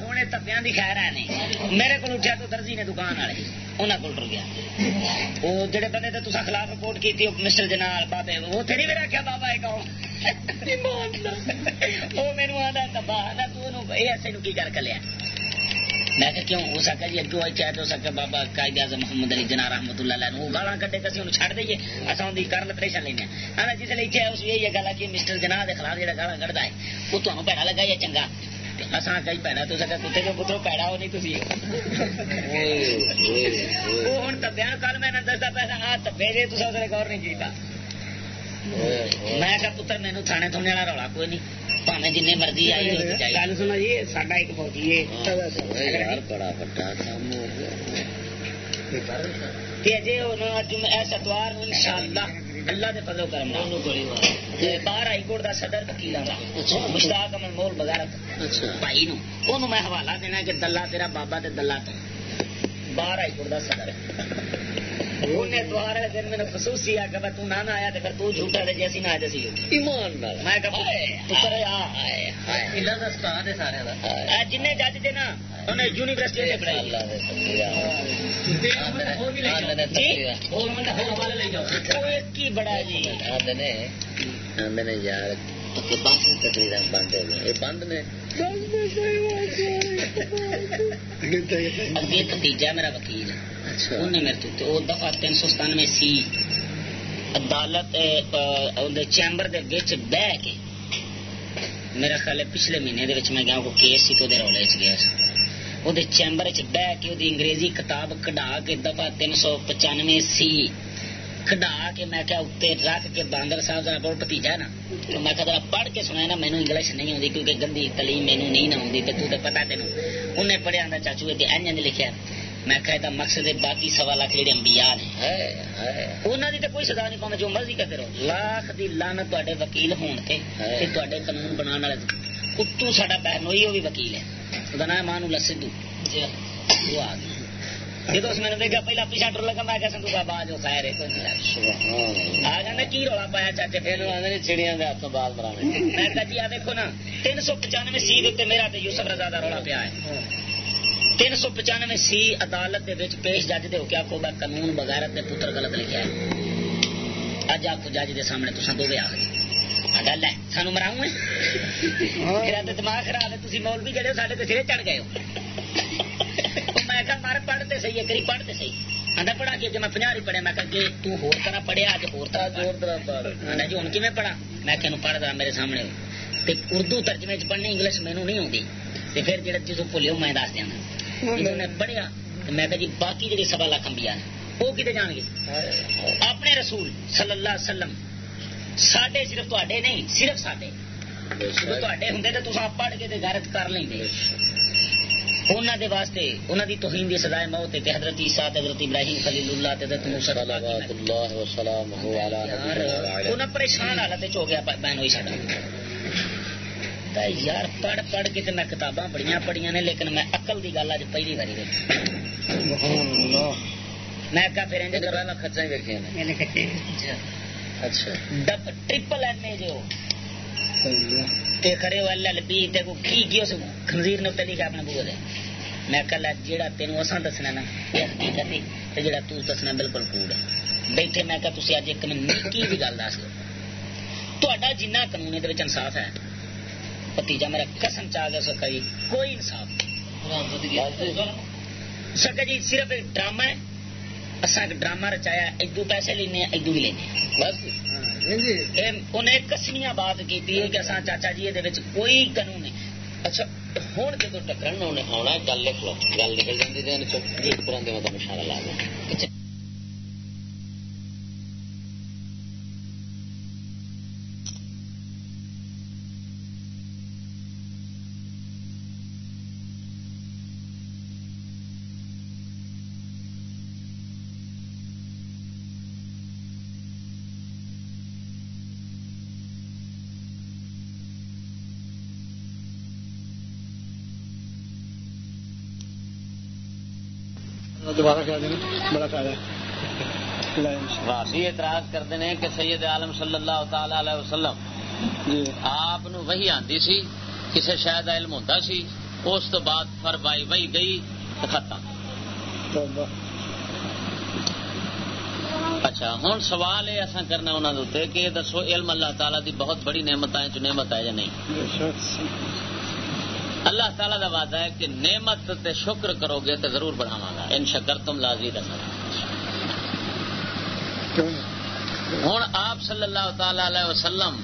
ہوں تبیا کی خیر ہے نہیں میرے کو اٹھیا تو درجی نے دکان والے انہوں کو ٹر گیا وہ جڑے بندے تو تصا خلاف رپورٹ کی مسٹر جنال بابے وہ تیری بھی رکھا بابا ایک وہ میرے آدھا تبا تو ایسے کی کر کلیا میں کہ کیوں ہو سکا جی اگو چاہتے ہو سکا بابا قائد اعظم محمد علی جنا رحمت اللہ علیہ وہ گالا کٹے کسی انہوں چھڑ دئیے اصا ان کی کرن پریشان لینا ہاں جس لیے اتنے اس یہ گل کہ مسٹر جناح کے خلاف جہاں گالا کٹتا ہے وہ تمہیں پیڑا لگا یا چنگا اصا کئی پیڑا تو سکا کتے جو پترو پیڑا ہو نہیں تھی ہوں۔ تبیا کل میں دستا پیسہ آ تبے تصا غور نہیں کیتا۔ میں پتر مینو تھانے تھونے والا رولا کوئی نہیں۔ جن مرضی آئی گل جی ساڈا ایک فوجی بڑا بڑا کام ہو اتوار ان شاء اللہ اللہ کے فضل کرم باہر ہائی کورٹ کا صدر وکیل مشتاق امن مول بغیرت بھائی نو میں حوالہ دینا کہ دلہ تیرا بابا تے دلہ باہر ہائی کورٹ کا صدر۔ دن میرے خصوصی آ کہ تو نہ آیا تو پھر تو جھوٹا دے جیسی نہ آئے سی ایمان میں جن جج نا انہیں یونیورسٹی سے پڑھائی کی بڑا جی یار تقریر بند ہو گئے بند نے میرا وکیل انہیں میرے تو دفعہ تین سو ستانوے سی عدالت چیمبر دے بہ کے میرا خیال ہے پچھلے مہینے دے میں گیا وہ کیس سی تو رولے چ گیا وہ چیمبر چ بہ کے وہ انگریزی کتاب کڈا کے دفعہ تین سو پچانوے سی کھڈا کے میں کیا اتنے رکھ کے باندر صاحب ذرا بول بتیجا نا تو میں کہا پڑھ کے سنا نا مینو انگلش نہیں آتی کیونکہ گندی تعلیم مینو نہیں نہ آتی تو تو پتا تین انہیں پڑھیا آتا چاچو یہ این لکھا میں کہتا مقصد باقی سوا لاکھ جہے امبیا نے انہوں کی تو کوئی سزا نہیں پاؤں جو مرضی کرتے رہو لاکھ دی لانت تے وکیل ہونے تے قانون بنا والے اتو سا بہنوئی وہ بھی وکیل ہے وہ نام ماں لسدو وہ آ گیا اس میں دیکھا پہلا پیچھا ٹر لگا میں سنگو بابا جو خیر آ جانا کی رولا پایا چاچے پھر چڑیا کے ہاتھوں بال مرا <laughs> میں کہا جی آ دیکھو نا تین سو پچانوے سی دے میرا تو یوسف رضا کا رولا پیا ہے۔ تین سو پچانوے سی عدالت دے پیش جج دے ہو کیا کو قانون بغیرت دے پتر غلط لکھا ہے۔ اج آپ جج دے سامنے تو دو آ گئے گل ہے سانو مراؤں میرا تو دماغ خراب ہے تھی مول بھی جڑے سارے سرے چڑھ گئے ہو۔ میں کہا مار پڑھتے سی کری پڑھتے سی آدھا پڑھا کے میں پنجاری پڑھیا میں کہ تو ہور طرح پڑھیا اج ہور طرح جی ہوں کی پڑھا میں کہ پڑھ دا میرے سامنے اردو ترجمے چ پڑھنی انگلش مینو نہیں آتی پھر جہاں چیز بھولو میں دس دینا انہوں نے پڑھیا میں کہ جی باقی جی سوا لاکھ امبیا وہ کتنے جان گے اپنے رسول صلی اللہ علیہ وسلم سڈے صرف تے نہیں صرف تے ہوں تو پڑھ کے غیرت کر لیں انہوں دے واسطے انہوں دی توہین دی سزائے موت حضرت عیسیٰ حضرت ابراہیم خلیل اللہ تے حضرت موسی اللہ انہاں پریشان حالت وچ ہو گیا بہن ہوئی ساڈا۔ یار پڑھ پڑھ کے تے میں کتاباں پڑھیاں پڑھیاں نے لیکن میں عقل دی گل اج پہلی میں کہا پھر نے۔ اچھا۔ ٹرپل ایم اے جو۔ تے کرے لبی تے کو کی کی خنزیر نے دے میں جیڑا تینوں اساں دسنا نا یہ حقیقت ہے تے جیڑا تو دسنا بالکل کوڑ ہے بیٹھے میں تسی اج ایک دی گل دس جنہ قانون یہ انصاف ہے میرا قسم چاہ گیا سکا جی کوئی انصاف سکا جی صرف ایک ڈرامہ ہے اصا ایک ڈرامہ رچایا ادو پیسے لینے ادو بھی لینے بس انہیں کسمیا بات کی کہ اصا چاچا جی یہ کوئی قانون نہیں اچھا ہوں جب ٹکرن ہونا گل لکھ لو گل نکل جاتی مطلب اشارہ لا دیں دوبارہ کہہ دیں بڑا فائدہ واسی اعتراض کرتے ہیں کہ سید عالم صلی اللہ تعالی علیہ وسلم جی۔ آپ وہی آتی سی کسی شاید علم ہوتا سی اس تو بعد فر بائی وہی گئی ختم۔ اچھا ہوں سوال یہ اصا کرنا انہوں نے کہ دسو علم اللہ تعالی دی بہت بڑی نعمت ہے جو نعمت ہے یا نہیں؟ اللہ تعالیٰ کا وعدہ ہے کہ نعمت تے شکر کرو گے تو ضرور بڑھاوا گا۔ ان شکر تم لازی رکھنا ہوں آپ صلی اللہ تعالی علیہ وسلم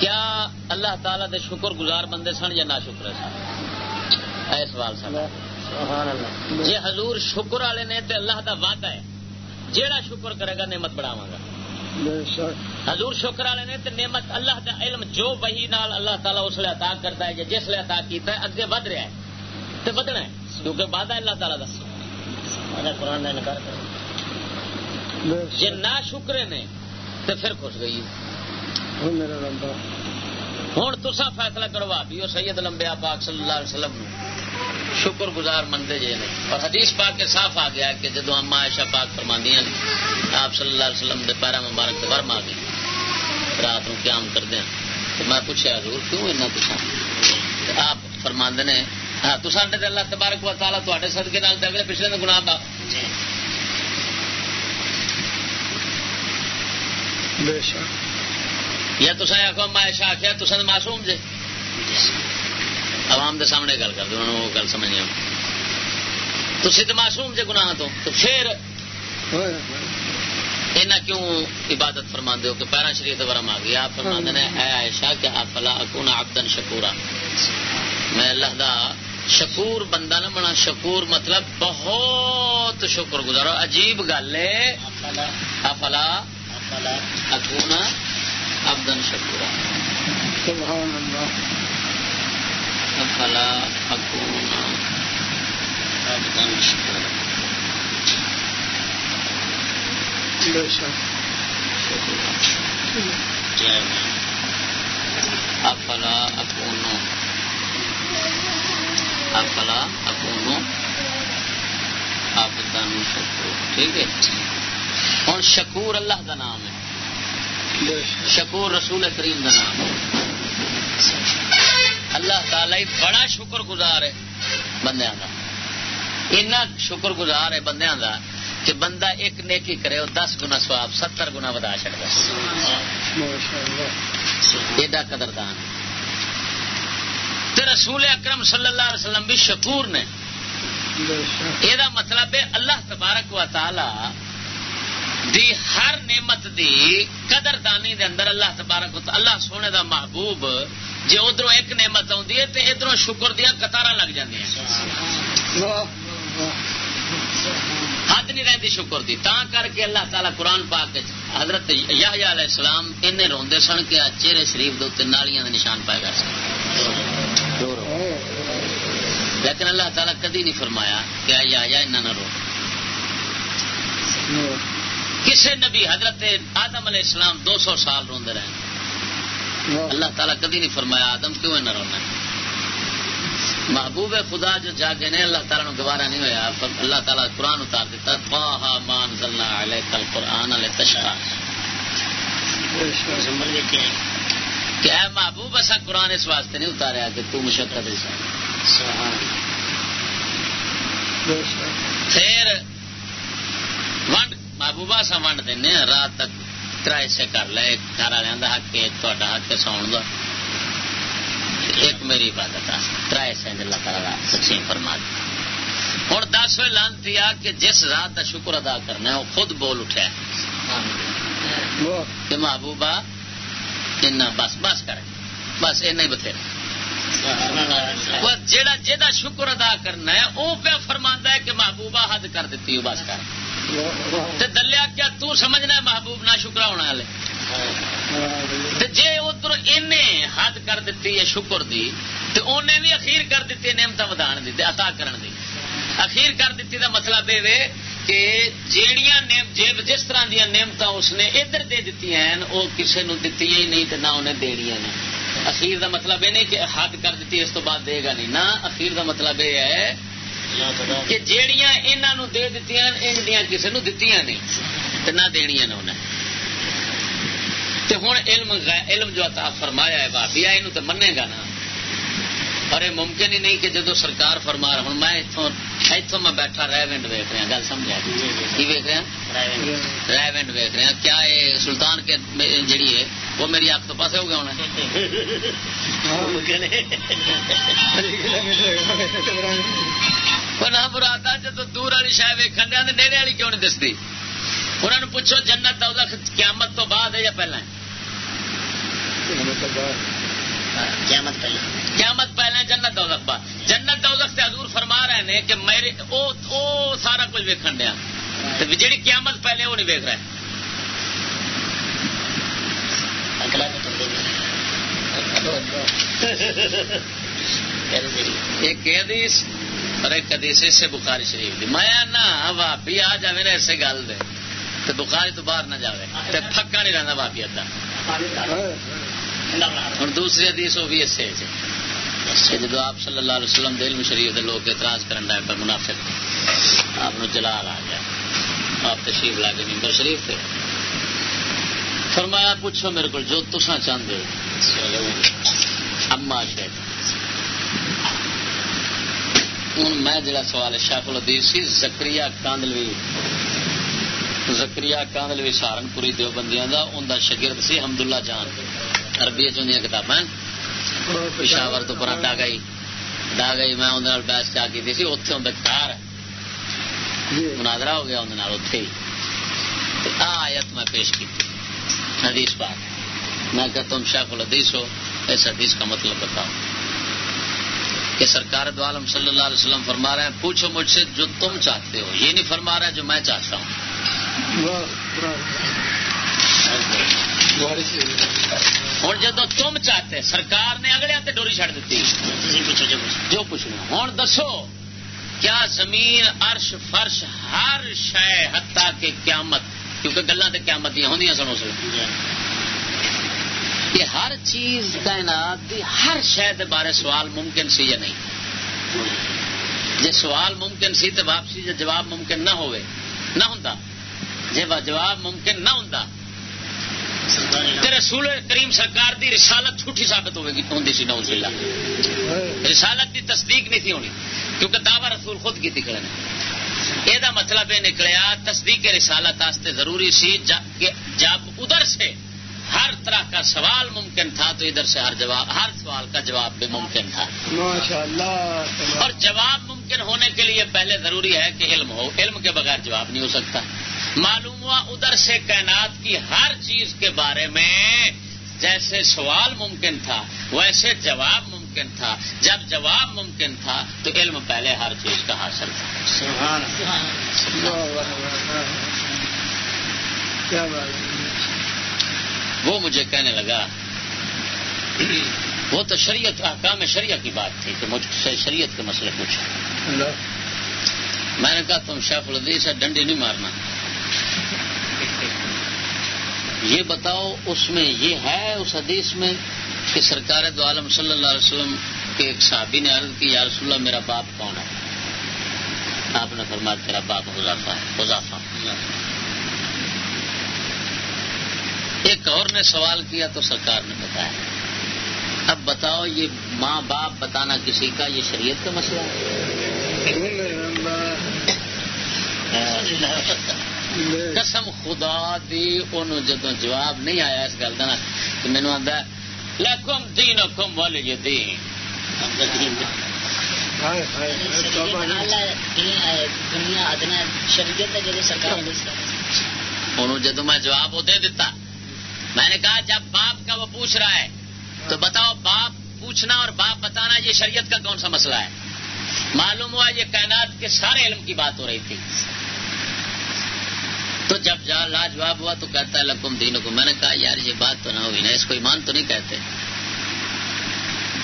کیا اللہ تعالی دے شکر گزار بندے سن یا نہ شکر سن؟ اے سوال سن۔ جی حضور شکر والے نے تے اللہ دا وعدہ ہے جیڑا شکر کرے گا نعمت بڑھاوا گا۔ حضور شکر والے نے تو نعمت اللہ کا علم جو وہی نال اللہ تعالیٰ اس لیے عطا کرتا ہے جس لیے عطا کیتا ہے اگے ود رہا ہے۔ تو بدنا ہے کیونکہ بعد اللہ تعالیٰ کا قرآن کا انکار کر جی نہ شکرے نے تو پھر خوش گئی ہوں تصا فیصلہ کروا بھی سید لمبیا پاک صلی اللہ علیہ وسلم۔ شکر گزار منتے جی نے۔ اور حدیث پاک کے صاف آ گیا کہ جدو اما عائشہ پاک فرماندیاں آپ صلی اللہ علیہ وسلم کے پیرا مبارک ورم آ گئی رات کو قیام کردے تو میں پوچھا حضور کیوں اتنا پوچھا آپ فرماند نے ہاں تو سڈے اللہ تبارک و تعالیٰ تے سدکے نال دے پچھلے میں گناہ با یا تصا آخو مائشا آخیا تصا معصوم جے۔ عوام دے سامنے گل کر دو وہ گل سمجھ تھی تو معصوم جے گناہ تو تو پھر اینا کیوں عبادت فرما ہو کہ پیرا شریف ورم آ گئی؟ آپ فرما نے اے عائشہ کہ افلا اکونا عبدن شکورا۔ میں اللہ دا شکور بندہ نہ بنا شکور مطلب بہت شکر گزارو عجیب گل ہے۔ افلا اکونا عبدن شکورا۔ سبحان اللہ۔ فلا أكون عبدا شكورا افلا اكون افلا اكون عبدا شکور ٹھیک ہے ہوں شکور اللہ کا نام ہے شکور رسول کریم کا نام ہے اللہ تعالی بڑا شکر گزار ہے بندیا کا اینا شکر گزار ہے بندیا کا کہ بندہ ایک نیکی کرے وہ دس گنا سواب ستر گنا ودا چڑھتا ایڈا قدردان۔ تے رسول اکرم صلی اللہ علیہ وسلم بھی شکور نے۔ یہ مطلب ہے اللہ تبارک و تعالی دی ہر نعمت دی قدر دانی دے اندر اللہ تبارک و اللہ سونے دا محبوب جی ادھر ایک نعمت آتی ہے تو ادھر شکر دیا قطار لگ جی حد نہیں رہتی شکر دی۔ تا کر کے اللہ تعالیٰ قرآن پاک حضرت یا علیہ السلام ان روندے سن کے چہرے شریف دے نالیاں دے نشان پائے گئے سن۔ لیکن اللہ تعالیٰ کدی نہیں فرمایا کہ یا یا نہ رو۔ کسے نبی حضرت آدم علیہ السلام دو سو سال روندے رہے اللہ تعالیٰ کدی نہیں فرمایا آدم کیوں نہ رونا محبوب خدا جو جا کے نہیں اللہ تعالیٰ گوارا نہیں ہوا اللہ تعالیٰ قرآن اتار دیتا پاہا مان ضلع علیہ کل قرآن علیہ تشرا کیا محبوب ایسا قرآن اس واسطے نہیں اتاریا کہ تو مشقت پھر ونڈ محبوبہ سا ونڈ دینا رات تک تر حصے کر لے گھر والوں کا حق ایک تا حق ساؤن کا ایک میری عبادت تر حصے اللہ تعالیٰ تقسیم فرما دی ہوں دس لانتی آ کہ جس رات کا شکر ادا کرنا ہے وہ خود بول اٹھا کہ محبوبہ بس بس کر بس ہی بتھیرا جا جا شکر ادا کرنا ہے وہ پہ فرما ہے کہ محبوبہ حد کر دیتی بس کر۔ دلیا کیا تو سمجھنا ہے محبوب نہ شکرا ہونے والے۔ جی ادھر حد کر دیتی ہے شکر دی تو انہیں بھی اخیر کر دیتی ہے نعمت ودان دی عطا کرن دی۔ اخیر کر دیتی دا مطلب یہ کہ جیڑیاں جیب جس طرح دیا نعمت اس نے ادھر دے دیتی ہیں وہ کسی نو دیتی ہی نہیں تو نہ انہیں دینیا نے اخیر دا مطلب یہ نہیں کہ حد کر دیتی اس تو بعد دے گا نہیں۔ نہ، اخیر دا مطلب یہ ہے کہ جیڑیاں انہوں دے دیتی ہیں کسی نو دیتی نہیں۔ تو نہ دنیا نے انہیں ہوں علم علم جو عطا فرمایا ہے بابیا یہ تو منے گا نا۔ اور یہ ممکن ہی نہیں کہ جدو سرکار فرما رہا ہوں میں اتوں میں بیٹھا رہ ونڈ ویک رہا گل سمجھا کی ویک رہا رہ ونڈ۔ ویک رہا کیا یہ سلطان کے جڑی ہے وہ میری اک تو پاس ہو گیا ہونا نہ براتا جب دور والی شاید ویکن دیا نیڑے والی کیوں نہیں دستی؟ انہوں نے پوچھو جنت قیامت تو بعد ہے یا پہلے قیامت پہلے قیامت پہلے جنت دولت بعد جنت دولت سے حضور فرما رہے ہیں کہ میرے او او سارا کچھ ویکن دیا. جی قیامت پہلے وہ نہیں ویک رہے. ایک حدیث اور ایک حدیث اس سے بخاری شریف دی. میں نہ بھابی آ جائے نا ایسے گل دے. تو بخاری تو باہر نہ جائے پکا نہیں رہتا بھابی ادا ہوں دوسری حدیث وہ بھی اسے جب جی۔ آپ صلی اللہ علیہ وسلم دل میں شریف کے لوگ اعتراض کرنا ہے پر منافق آپ جلال آ گیا۔ آپ تشریف لا کے ممبر شریف تھے۔ فرمایا، پوچھو میرے کو جو تسا چاہتے ہو۔ اما شاید ہوں، میں جڑا سوال شیخ الدیس سی زکری کاندلوی زکری کاندلوی سہارنپوری دو بندیاں دا ان دا شگرد سی حمداللہ جان۔ اربی کتابیں پشاور تو پورا ڈاگائی ڈاگائی میں اندر بحث چا کی سی اتنے اندر کار مناظرہ ہو گیا اندر اتے ہی۔ آیت میں پیش کی حدیث پاک۔ میں کہ تم شیخ الحدیث ہو اس حدیث کا مطلب بتاؤ۔ کہ سرکار دو عالم صلی اللہ علیہ وسلم فرما رہے ہیں پوچھو مجھ سے جو تم چاہتے ہو۔ یہ نہیں فرما رہا جو میں چاہتا ہوں۔ ہوں جب تم چاہتے سرکار نے اگلے ہاتھ ڈوری چڑ دیتی۔ جو پوچھنا۔ ہوں دسو کیا زمین عرش فرش ہر شہ ہتا کے قیامت کیونکہ گلا تو قیامت دیا ہوں سنو سر کہ ہر چیز کائنات ہر شہ بارے سوال ممکن سی یا نہیں؟ جی۔ سوال ممکن سی تو واپسی جواب ممکن نہ ہوئے نہ ہوں جی جواب ممکن نہ ہوں رسول کریم سرکار دی رسالت جھوٹھی ثابت ہوتی سی نوز بلا رسالت دی تصدیق نہیں تھی ہونی کیونکہ دعوی رسول خود کی تھی یہ مطلب یہ نکلیا تصدیق رسالت آستے ضروری سی جب ادھر سے ہر طرح کا سوال ممکن تھا تو ادھر سے ہر جواب ہر سوال کا جواب بھی ممکن تھا۔ اور جواب ممکن ہونے کے لیے پہلے ضروری ہے کہ علم ہو علم کے بغیر جواب نہیں ہو سکتا۔ معلوم ہوا ادھر سے کائنات کی ہر چیز کے بارے میں جیسے سوال ممکن تھا ویسے جواب ممکن تھا۔ جب جواب ممکن تھا تو علم پہلے ہر چیز کا حاصل تھا۔ وہ مجھے کہنے لگا وہ تو شریعت احکام شریعت کی بات تھی کہ مجھ سے شریعت کے مسئلے پوچھا میں نے کہا تم شیخ الدیس ہے ڈنڈی نہیں مارنا۔ یہ بتاؤ اس میں یہ ہے اس حدیث میں کہ سرکار دو عالم صلی اللہ علیہ وسلم کے ایک صحابی نے عرض کی یا رسول اللہ میرا باپ کون ہے؟ آپ نے فرمایا تیرا باپ حضافہ ہے حضافہ ایک اور نے سوال کیا تو سرکار نے بتایا اب بتاؤ یہ ماں باپ بتانا کسی کا یہ شریعت کا مسئلہ ہے؟ قسم خدا دی جدو جواب نہیں آیا اس گل کا تو مینو آتا لکم دین۔ حکم والے یہ دین جدو میں جواب وہ دے دیتا میں نے کہا جب باپ کا وہ پوچھ رہا ہے تو بتاؤ باپ پوچھنا اور باپ بتانا یہ شریعت کا کون سا مسئلہ ہے؟ معلوم ہوا یہ کائنات کے سارے علم کی بات ہو رہی تھی۔ تو جب جا لاجواب ہوا تو کہتا ہے لکم دینوں کو میں نے کہا یار یہ بات تو نہ ہوئی نا اس کو ایمان تو نہیں کہتے۔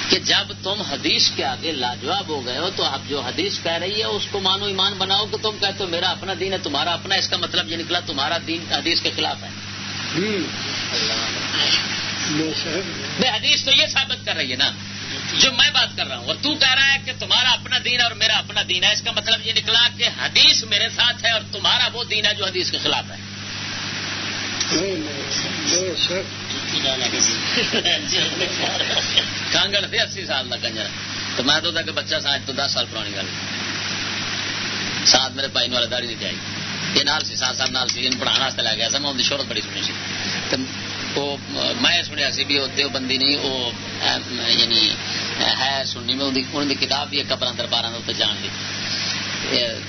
کہ جب تم حدیث کے آگے لاجواب ہو گئے ہو تو اب جو حدیث کہہ رہی ہے اس کو مانو ایمان بناؤ کہ تم کہتے ہو میرا اپنا دین ہے تمہارا اپنا اس کا مطلب یہ نکلا تمہارا دین حدیث کے خلاف ہے۔ بے حدیث تو یہ ثابت کر رہی ہے نا۔ جو میں بات کر رہا ہوں اور تو کہہ رہا ہے کہ تمہارا اپنا دین ہے اور میرا اپنا دین ہے، اس کا مطلب یہ نکلا کہ حدیث میرے ساتھ ہے اور تمہارا وہ دین ہے جو حدیث کے خلاف ہے۔ کانگڑ تھے اسی سال کا کنجر۔ تو میں تو کہ بچہ سا تو دس سال پرانی گل۔ ساتھ میرے پائی والا داڑی نہیں چاہیے یہ نال سی، ساتھ صاحب نال سی پڑھانا لے گیا سا، میں ان کی شہرت بڑی سنی سی۔ وہ میں سنیا سی بھی وہ بندی نہیں، وہ یعنی ہے سننی میں ان کی کتاب بھی قبر دربار جان دی۔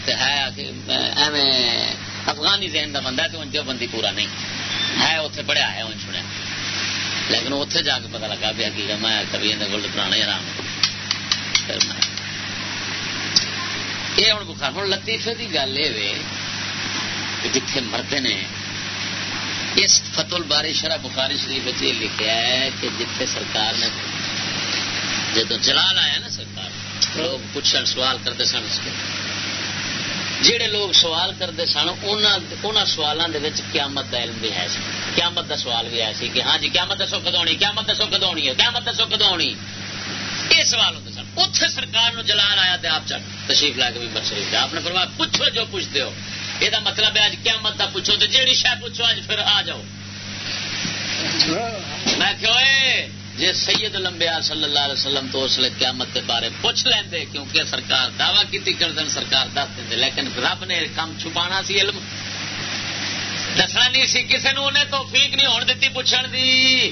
ہے ایویں افغانی ذہن کا بندہ تو ان بندی پورا نہیں۔ ہے اتنے پڑھیا ہے ان سنیا۔ لیکن اتنے جا کے پتا لگا بھی حقیقت میں کبھی اندر گولڈ پرانا آرام یہ ہوں بخار ہوں لطیفے کی گل یہ جتھے مرد نے اس فتل باری شرح بخاری شریف یہ لکھا ہے کہ جتنے سرکار نے جدو جلال آیا نا سرکار، لوگ پوچھ سوال کرتے سن اس کے۔ جہے لوگ سوال کرتے سن ان سوالوں کے قیامت کا علم بھی ہے قیامت کا سوال بھی ہے سی کہ ہاں جی قیامت دسو کدو آنی قیامت دسو کدو آنی ہے؟ قیامت دسو کدو آنی یہ سوال ہوتے سن۔ اتنے سرکار جلال آیا تو آپ چک تشریف لا کے بھی شریف آپ نے فرمایا، پوچھو جو پوچھتے ہو۔ یہ مطلب ہے اج قیامت کا پوچھو تو جیڑی شاید پوچھو اج پھر آ جاؤ میں کہ جی سید لمبیا صلی اللہ علیہ وسلم تو اس لیے قیامت کے بارے پوچھ لیں کیونکہ سرکار دعوی کی کر دین سرکار دس دیں لیکن رب نے کام چھپانا سی علم دسنا نہیں سی کسی نے توفیق نہیں ہونے دیتی پوچھن دی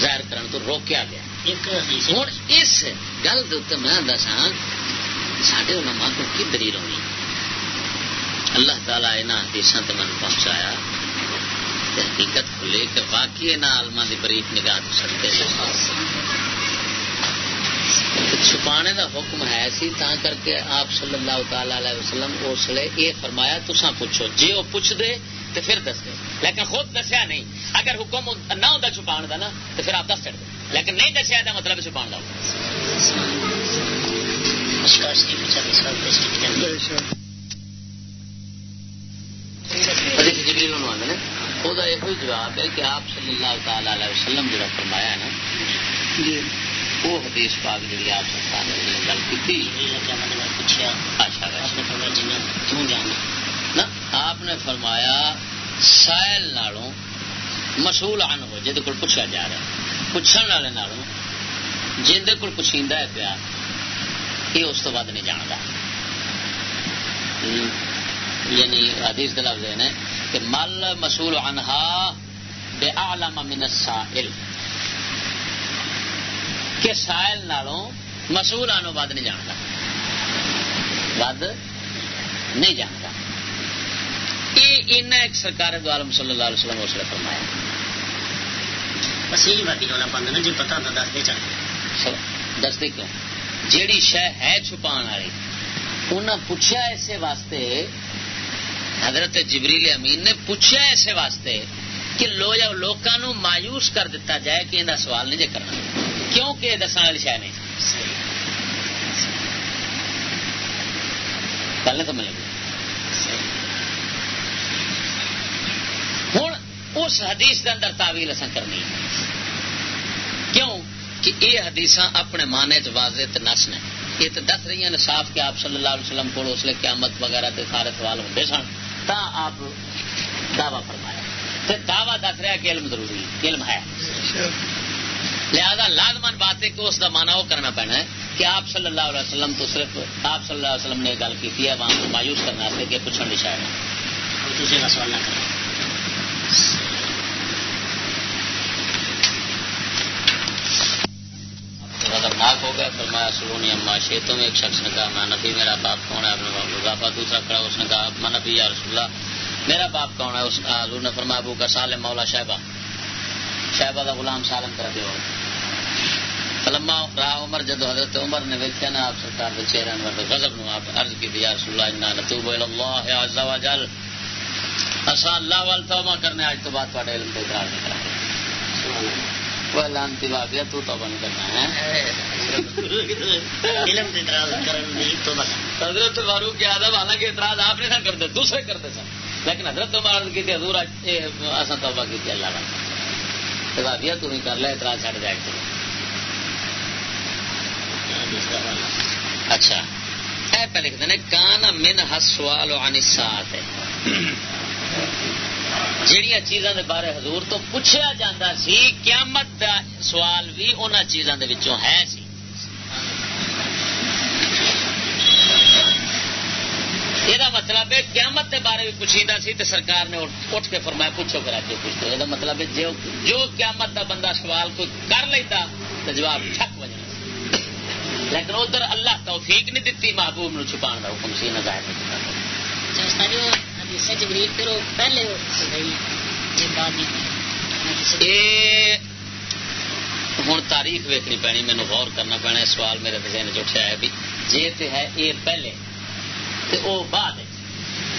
ظاہر کرنے تو روکیا گیا۔ ہوں اس گل کے میں دسا سڈے علماء کو کی دلیل ہونی؟ اللہ تعالیٰ یہاں حدیث سے من پہنچایا۔ حقیقت کھلے کہ واقعی یہاں آلما کی بریک نگاہ ہو سکتے چھپانے کا حکم ہے سی تا کر کے آپ صلی اللہ تعالی علیہ وسلم اس لیے یہ فرمایا تسا پوچھو۔ جی وہ پوچھ دے تو پھر دس دے۔ لیکن خود دسیا نہیں۔ اگر حکم نہ ہوتا چھپا کا نا تو پھر آپ دس چڑھ دیں لیکن نہیں دسیا دا مطلب چھپا کا وہ یہ جواب ہے کہ آپ صلی اللہ تعالی علیہ وسلم جڑا فرمایا ہے نا۔ جی۔ وہ حدیث پاک جی آپ سرکار نے گل کی اچھا آپ نے فرمایا سائل نالوں مسول ان ہو جہد کو پوچھا جا رہا ہے پوچھنے والے نالوں جن کو پوچھیندا ہے پیا یہ اس تو بعد نہیں جانتا یعنی حدیث کے لفظ ہے کہ مل مسول انہا بے عالم من السائل کہ سائل نالوں مسول آنو بعد نہیں جانتا۔ بعد نہیں جانتا۔ یہ ایک سرکار دو عالم صلی اللہ علیہ وسلم اس نے فرمایا۔ اسی باقی رولا پاند نا جی پتا ہوتا دس دے چل۔ دستے کیوں؟ جیڑی شہ ہے چھپان والی پوچھا اسے واسطے حضرت جبریل امین نے پوچھا اسے واسطے کہ لوگوں مایوس کر دیتا جائے کہ یہ سوال نہیں جے کرنا۔ کیونکہ یہ دسنے والی شہ نہیں۔ پہلے سمجھ لگی۔ ہوں اس حدیث کے اندر تعویل اصل کرنی کیوں؟ کہ یہ حدیث اپنے مانے چ واضح نس نے۔ یہ تو دس رہی ہیں صاف کہ آپ صلی اللہ علیہ وسلم کو اس لیے قیامت وغیرہ کے سارے سوال ہوتے سن، تا آپ دعوی فرمایا۔ پھر دعوی دس رہا کہ علم ضروری علم ہے۔ لہذا لازمان بات ہے کہ اس کا مانا وہ کرنا پینا ہے کہ آپ صلی اللہ علیہ وسلم تو صرف آپ صلی اللہ علیہ وسلم نے گل کی ہے وہاں کو مایوس کرنے کہ پوچھنے کی شاید۔ دوسرے کا سوال نہ کریں۔ خطرناک ہو گیا فرمایا سلونی اما شیتوں میں ایک شخص نے کہا میں نبی میرا باپ کون ہے؟ اپنے دوسرا کھڑا اس نے کہا میں نبی یا رسول اللہ میرا باپ کون ہے؟ اس حضور نے فرمایا ابو کا سالم مولا شہبہ۔ شہبہ کا غلام سالم کر دے فلما راہ عمر جد حضرت عمر نے ویکیا نا آپ سرکار کے چہرے انور غضب نو آپ عرض کی یا رسول اللہ انا نتوب الى الله عز وجل۔ اسا اللہ وال توبہ کرنے اج تو بعد تواڈے علم تے اقرار نہیں کرا وہ لانتی تو توبہ نہیں کرنا ہے۔ علم تے اعتراض کرن دی توبہ۔ حضرت فاروق کے آدم حالانکہ اعتراض آپ نے نہ کرتے دوسرے کرتے سن۔ لیکن حضرت عمر عرض کی حضور اسا توبہ کی اللہ تعالی بابیا تو ہی کر لے اعتراض چھڑ جائے۔ تو اچھا۔ اے پہ من سوال عن سات ہے۔ جہیا چیزاں دے بارے حضور تو پوچھا جاتا سی، قیامت دا سوال بھی ان چیزاں دے وچوں ہے سی۔ یہ مطلب ہے، قیامت کے بارے بھی پوچھیتا سی تو سرکار نے اٹھ کے فرمایا، پوچھو کرا کے پوچھو۔ یہ مطلب ہے، جو جو قیامت دا بندہ سوال کوئی کر لیتا تو جواب ٹھک بجنا لیکن ادھر اللہ توفیق نہیں دیتی محبوب نو چھپان کا حکم سی نہ ظاہر ہوں تاریخ ویکنی پینی مینو غور کرنا پینا سوال میرے ذہن چٹیا ہے بھی۔ جی تے ہے یہ پہلے تے او بعد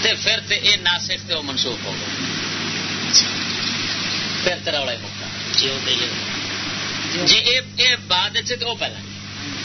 تے پھر تے اے ناسک تے او منسوخ ہو گیا پھر تیرا والا مکا جی اے بعد تے او پہلا۔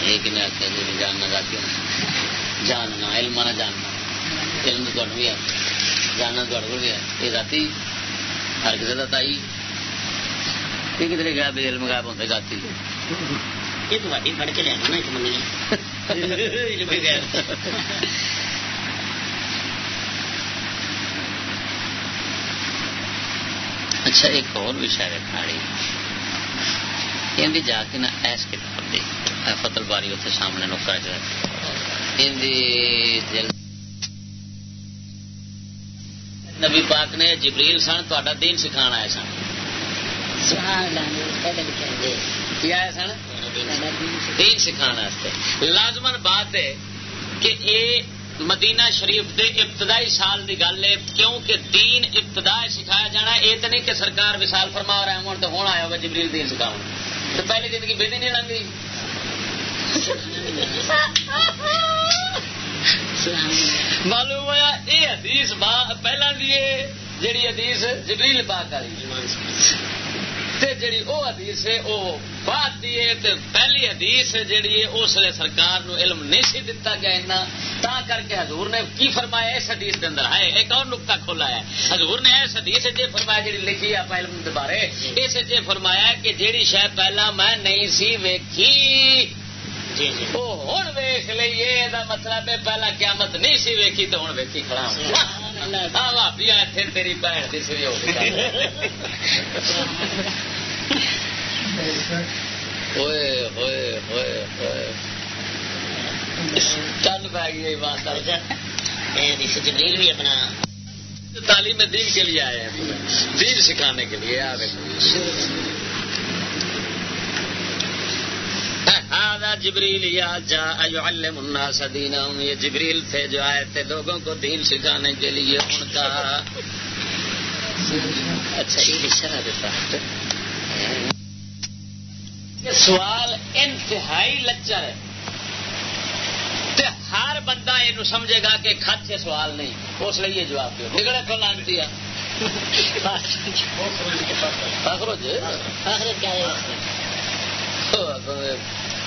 ایک نے آخیا جی جاننا ذاتی جاننا علم نہ جاننا۔ علم تو بھی ہے۔ جاننا تو بھی ہے۔ یہ ذاتی ہر کسی کا تائی۔ یہ کدھر گیا بھی علم غائب ہوتا ذاتی؟ یہ تو پڑھ کے لیا نا <laughs> اچھا ایک اور بھی شاید کھاڑی۔ جا کے نا ایس کتاب دی فتل باری اتنے سامنے نکا نبی پاک نے جبریل سن تا دین سکھا آئے سن دین سکھا لازمن بات ہے کہ یہ مدینہ شریف دے ابتدائی سال دی گل ہے کیونکہ دین ابتدا سکھایا جانا یہ تو نہیں کہ سرکار وسال فرما رہا ہوں تو ہونا آیا ہوگا جبریل دین سکھاؤ تو پہلی زندگی بے نہیں لگی معلوم ہوا یہ حدیث پہلا دیے جیڑی حدیث جبریل پاک والی۔ جیڑی او حدیث ہے او بعد دیے پہلی حدیث جیڑی ہے اس لیے سرکار نو علم نہیں سی دتا گیا اتنا۔ تا کر کے حضور نے کی فرمایا اس حدیث کے اندر ہے ایک اور نقطہ کھولا ہے۔ حضور نے اس حدیث جی فرمایا جی لکھی ہے آپ علم بارے اس جی فرمایا کہ جیڑی شہ پہلا میں نہیں سی ویکھی۔ جی جی۔ ہوں ویخ لیے مطلب ہے پہلا قیامت نہیں سی ویکھی تو ہوں ویکھی کھڑا بھابی تیری بھن کی ہو چل پہ گئی بات جبریل بھی اپنا تعلیم دین کے لیے آئے ہیں۔ دین سکھانے کے لیے آ رہے جبریل یا جا علم الناس دینہم یہ جبریل تھے جو آئے تھے لوگوں کو دین سکھانے کے لیے. ان کا اچھا یہ اشارہ دیتا سوال انتہائی لچر ہے۔ ہر بندہ یہ سمجھے گا کہ خط سے سوال نہیں۔ اس لیے جواب دو نکلے تو لانتی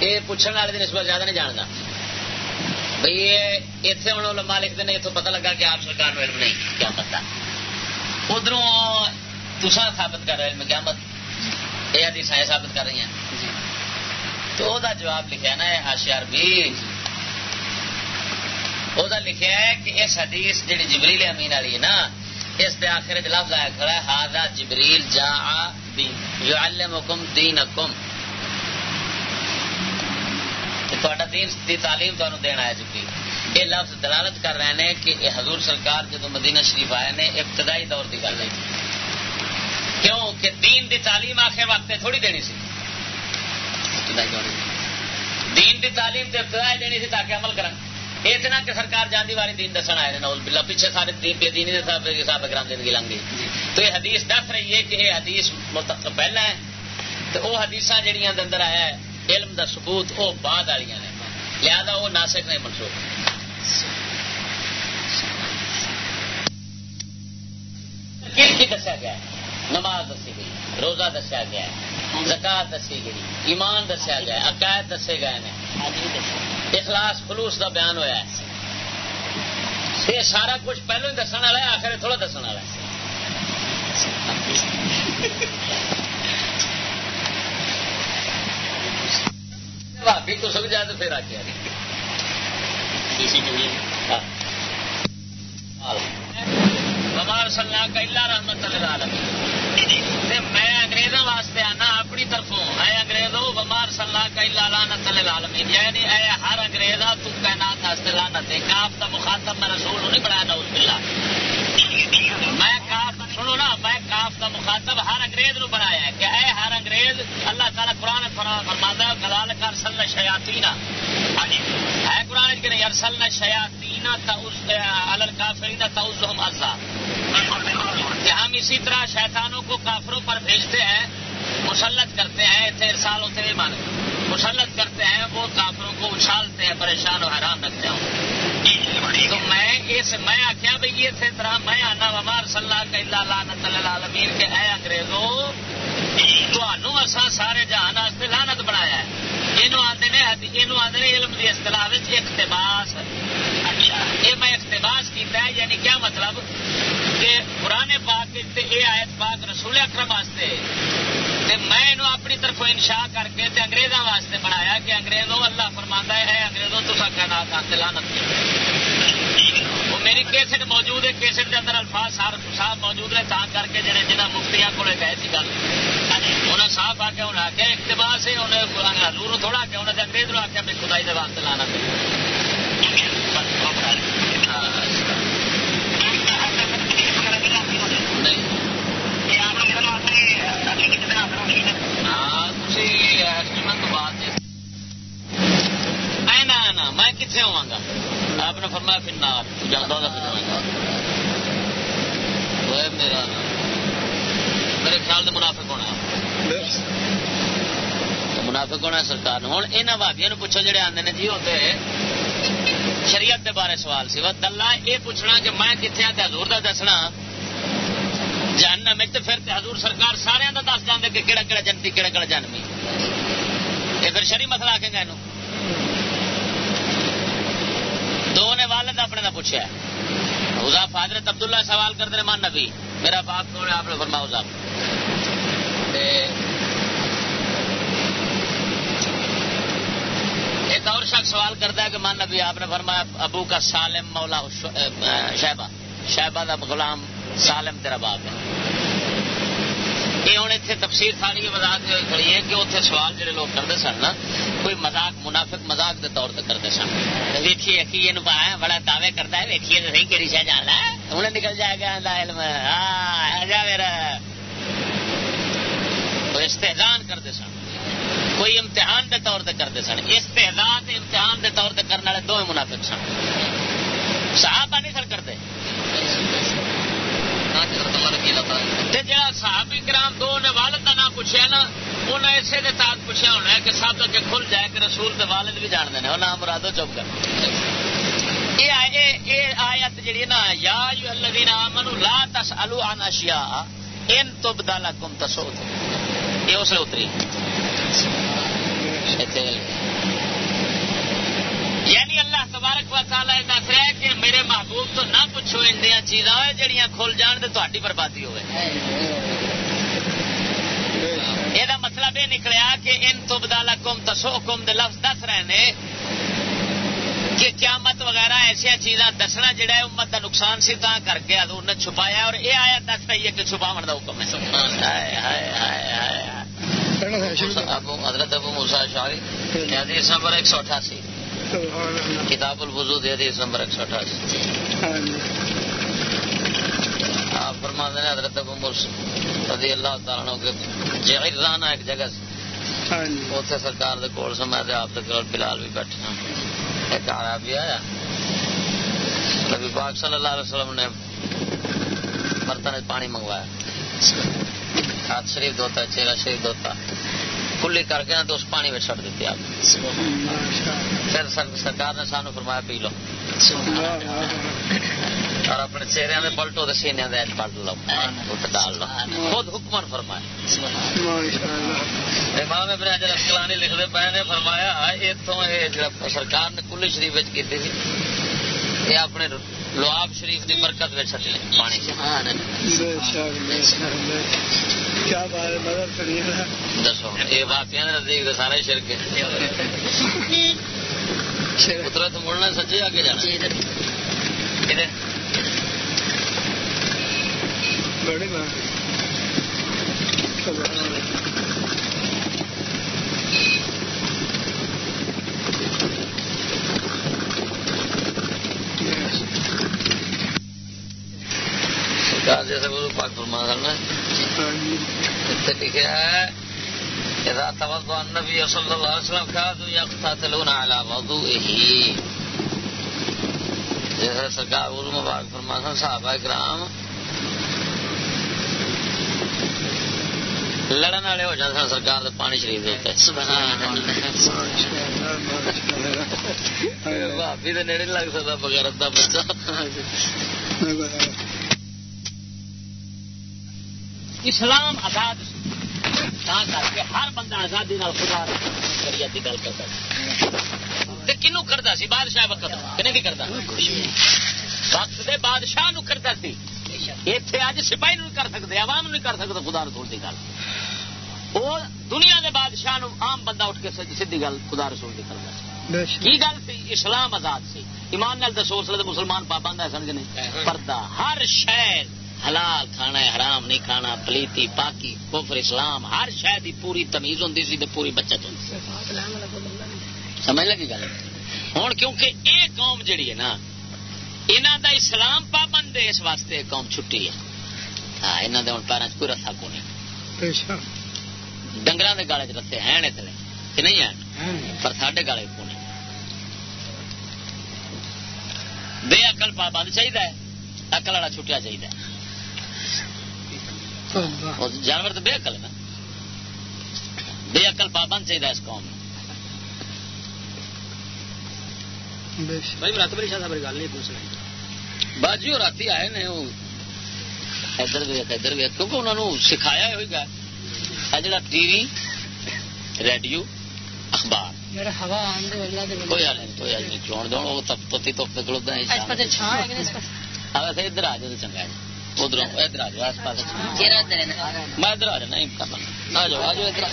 یہ پوچھنے والے دن اس بار زیادہ نہیں جانتا بھائی یہ اتنے ہوں لما لکھتے ہیں اتوں پتا لگا کہ آپ سرکار علم نہیں کیا پتا ادھر تسا ثابت کر رہے علم کیا مت یہ حدیث ثابت کر رہی ہیں۔ تو وہ جواب لکھا نا ہاشیار بھی وہ لکھا ہے کہ اس حدیث جی جبریل امین والی ہے نا اس دے آخر لفظ آیا کھڑا ہے ہاضا جبریل جا جو حکم دین حکم دین دی تعلیم تمہیں دینا ہے چکی۔ یہ لفظ دلالت کر رہے ہیں کہ یہ حضور سرکار جدو مدینہ شریف آئے نے ابتدائی دور کی گل ہے۔ کیوں؟ کہ دین دی تعلیم آخر وقت تھوڑی دینی سی۔ دین دی تعلیم تے ابتدائی دینی سی تاکہ عمل کریں یہ اتنا کہ سرکار جاندی والی دین دسن آئے نول بلا پیچھے سارے دین بے دینی دے صاحب حساب کرام زندگی لنگ گئی۔ تو یہ حدیث دس رہی ہے کہ یہ حدیث پہلا ہے۔ تو وہ حدیث جہاں اندر آیا ہے۔ علم دا ثبوت وہ بعد والی نے۔ لہذا وہ ناسک نہیں منسوخ۔ کی دسیا گیا نماز دسی گئی، روزہ دسیا گیا ہے، زکات دسی گئی، ایمان دسیا گیا ہے، عقائد دسے گئے ہیں اخلاص خلوص کا بیان ہوا ہے۔ یہ سارا کچھ پہلو ہی دسن والا ہے، آخر تھوڑا دسن والا ہے۔ بھابی تو سب جائے تو پھر آ کے بمار سلا کلا رحمت میں انگریزوں واسطے آنا اپنی طرفوں اے انگریزوں بمار سلا کلا لانت لالمی یعنی اے ہر انگریزا تو تعینات واسطے لانت ہے کاف کا مخاطب میں رسول نہیں بنایا نہ اس میں کاف سنو نا، میں کاف کا مخاطب ہر انگریز نو بنایا ہے کہ اے ہر انگریز، اللہ تعالیٰ قرآن فرماتا کلال کر سل شیاتی نا ہے قرآن کے نہیں؟ ارسل شیاتی الل کافری تاؤز ہم کہ ہم اسی طرح شیطانوں کو کافروں پر بھیجتے ہیں، مسلط کرتے ہیں، اتنے ارسال ہوتے نہیں مانے مسلط کرتے ہیں، وہ کافروں کو اچھالتے ہیں، پریشان اور حیران رکھتے ہیں تو میں اس میں آخیا بھائی یہ طرح میں آنا ومار صلاح کا لانت العالمین کے اے انگریزوں تو اصا سارے جہان واسطے لانت بنایا ہے۔ یہ آدھے علم کی اصطلاح اقتباس۔ اچھا، یہ میں اقتباس کیتا ہے یعنی کیا مطلب؟ کہ پرانے پاک یہ آیت پاک رسول اکرم واسطے میں اپنی طرف انشا کر کے انگریزوں واسطے بنایا کہ انگریزوں اللہ فرما ہے انگریزوں تو سکا لانت وہ میری کیسٹ موجود ہے کیسٹ کے اندر الفاظ صاحب موجود ہے تا کر کے جڑے جنہیں مفتیاں کو گئے سی گل انہیں صاف آ کے انہیں آخیا اقتباس ہے انہیں ہزور تھوڑا کہ انہیں انگریز آخیا بھی خدائی کے واسطے لانا نہیں میں کتنے ہوا گا آپ نے فرمایا پھر میرا میرے خیال سے منافق ہونا منافق ہونا سرکار ہوں یہاں بھابیا پوچھو آتے ہیں؟ جی ہوتے شریعت بارے سوال سی۔ دلہ یہ پوچھنا کہ میں کتنے آ ہزور کا دسنا جاننا میں تو پھر حضور سرکار سارے کا دس جانے کہ کہڑا کہڑا جنتی کہڑا کہڑا جنمی۔ پھر شری مسئلہ آ کے گئے دو نے والد اپنے کا پوچھا حضاف حضرت عبداللہ سوال کرتے ہیں مان نبی، میرا باپ کون ہے؟ آپ نے فرما حضاف ایک اور شخص سوال کرتا ہے کہ، مان نبی، آپ نے فرمایا ابو کا سالم مولا شہبہ شہبہ کا غلام سالم تیرا باپ ہے۔ یہ ہوں اتنے تفصیل ساری وضاحت ہوئی کھڑی ہے کہ اتنے سوال جڑے لوگ کرتے سن نا، کوئی مزاق منافق مزاق کے طور پہ کرتے سن۔ ویکھی اکی یہ پایا بڑا دعوے کرتا ہے، ویکھیے تو صحیح کہڑی شہ جانا ہے۔ انہیں نکل جائے گا علم ہاں جا میرا۔ استحزان کرتے سن۔ کوئی امتحان کے طور پہ کرتے سن۔ استحزان امتحان کے طور پہ کرنے والے دو منافق سن۔ صحابہ نہیں سن کرتے۔ صحابی کرام دو نے والد کا نام پوچھا نا، انہیں اسے دے پوچھا ہونا ہے کہ سب اگے کھل جائے کہ رسول دے والد بھی وہ نام مرادو چپ کر۔ آیت نا، یا الذین لا تسالوا عن اشیاء ان تبدا لکم یہ اس لیے اتری۔ اللہ تبارک و تعالی دس رہا ہے کہ میرے محبوب تو نہ پوچھو ان چیزاں جہاں کھل جان تو تاری بربادی ہوئے۔ یہ مطلب یہ نکلیا کہ ان تو بدالا کم تسو کم دے لفظ دس رہے ہیں کہ قیامت وغیرہ ایسا چیزاں دسنا جہا ہے امت کا نقصان سی تا کر کے انہیں چھپایا اور یہ آیا دس رہی ہے کہ چھپاو کا حکم ہے۔ حضرت ابو موسا شاہی نمبر ایک سو اٹھاسی۔ کتاب الوضو دے حدیث نمبر ایک سو اٹھاسی۔ آپ فرما دیں حضرت ابو مرس رضی اللہ تعالیٰ عنہ کے جی جہرانہ ایک جگہ سے۔ اتنے سرکار دے کول سمے دے آپ دے تک بلال بھی بیٹھے ہاں۔ ایک آیا آیا۔ نبی پاک صلی اللہ علیہ وسلم نے برتن پانی منگوایا۔ ہاتھ شریف دھوتا، چہرہ شریف دھوتا۔ کلی کر کے تو اس پانی میں چڑ دیتی آپ۔ پھر سرکار نے سانو فرمایا پی لو۔ اور اپنے چہرے میں پلٹو تو سینے میں پلٹ لو۔ ڈال لو۔ خود حکمن فرمایا۔ امام ابن حجر اسکلانی لکھتے پے نے فرمایا اتوں یہ سرکار نے کلی شریف کی تھی یہ اپنے لواب شریف کی برکت میں چھٹے پانی دسو یہ باقی نزدیک سارے شرک اتر تو مڑنا سچے آگے جانا؟ بڑی جیسے فرما کرنا لکھا ہے؟ اذا توضع النبي صلى الله عليه وسلم كادوا يقتتلون على وضوئه جیسے سرکار وضو مبارک فرما سن صحابہ کرام لڑن والے ہو جاتے سرکار پانی شریف بھابی تو نیڑے لگ سکتا بغیر بچہ اسلام آزاد کر کے ہر بندہ آزادی خدا شریعت کی گل کرتا کنو کرتا سی؟ بادشاہ وقت کنے کی کرتا وقت دے بادشاہ نو کرتا سی۔ اتنے اج سپاہی نہیں کر سکتے عوام نہیں کر سکتا خدا رسول کی گل۔ وہ دنیا دے بادشاہ نو عام بندہ اٹھ کے سیدھی گل خدا رسول کی کرتا کی گل سی؟ اسلام آزاد سی۔ ایمان نال دسو اس مسلمان پابند ہے سن کے نہیں پردہ۔ ہر شہر حلال کھانا ہے حرام نہیں کھانا پلیتی پاکی کفر اسلام ہر شاید ہی پوری تمیز ہوں سی پوری بچت ہوں سمجھ لگی گل؟ ہوں کیونکہ یہ قوم جڑی ہے نا انہوں دا اسلام پابند ہے اس واسطے قوم چھٹی ہے۔ ہاں یہاں ہوں پیروں کوئی رسا کو نہیں۔ ڈنگر کے گالے چ رسے ہیں اتنے کہ نہیں ہیں؟ پر سڈے گالے کو نہیں بے اقل پابند چاہیے اقل والا چھٹیا چاہیے جانور تو بے عقل نا۔ بے عقل پابند چاہیے اس قوم باجی اور رات آئے نے ادھر ویک ادھر ویک کیونکہ انہوں نے سکھایا ہوئے گا۔ جا ٹی وی ریڈیو اخبار۔ کوئی حال نہیں کوئی حال نہیں چون دو وہ تپتی تو ہے ادھر آ جاؤ چنگا ہے۔ ادھر ادھر آ جاؤ آس پاس میں ادھر آ جانا آ جاؤ آ جاؤ ادھر۔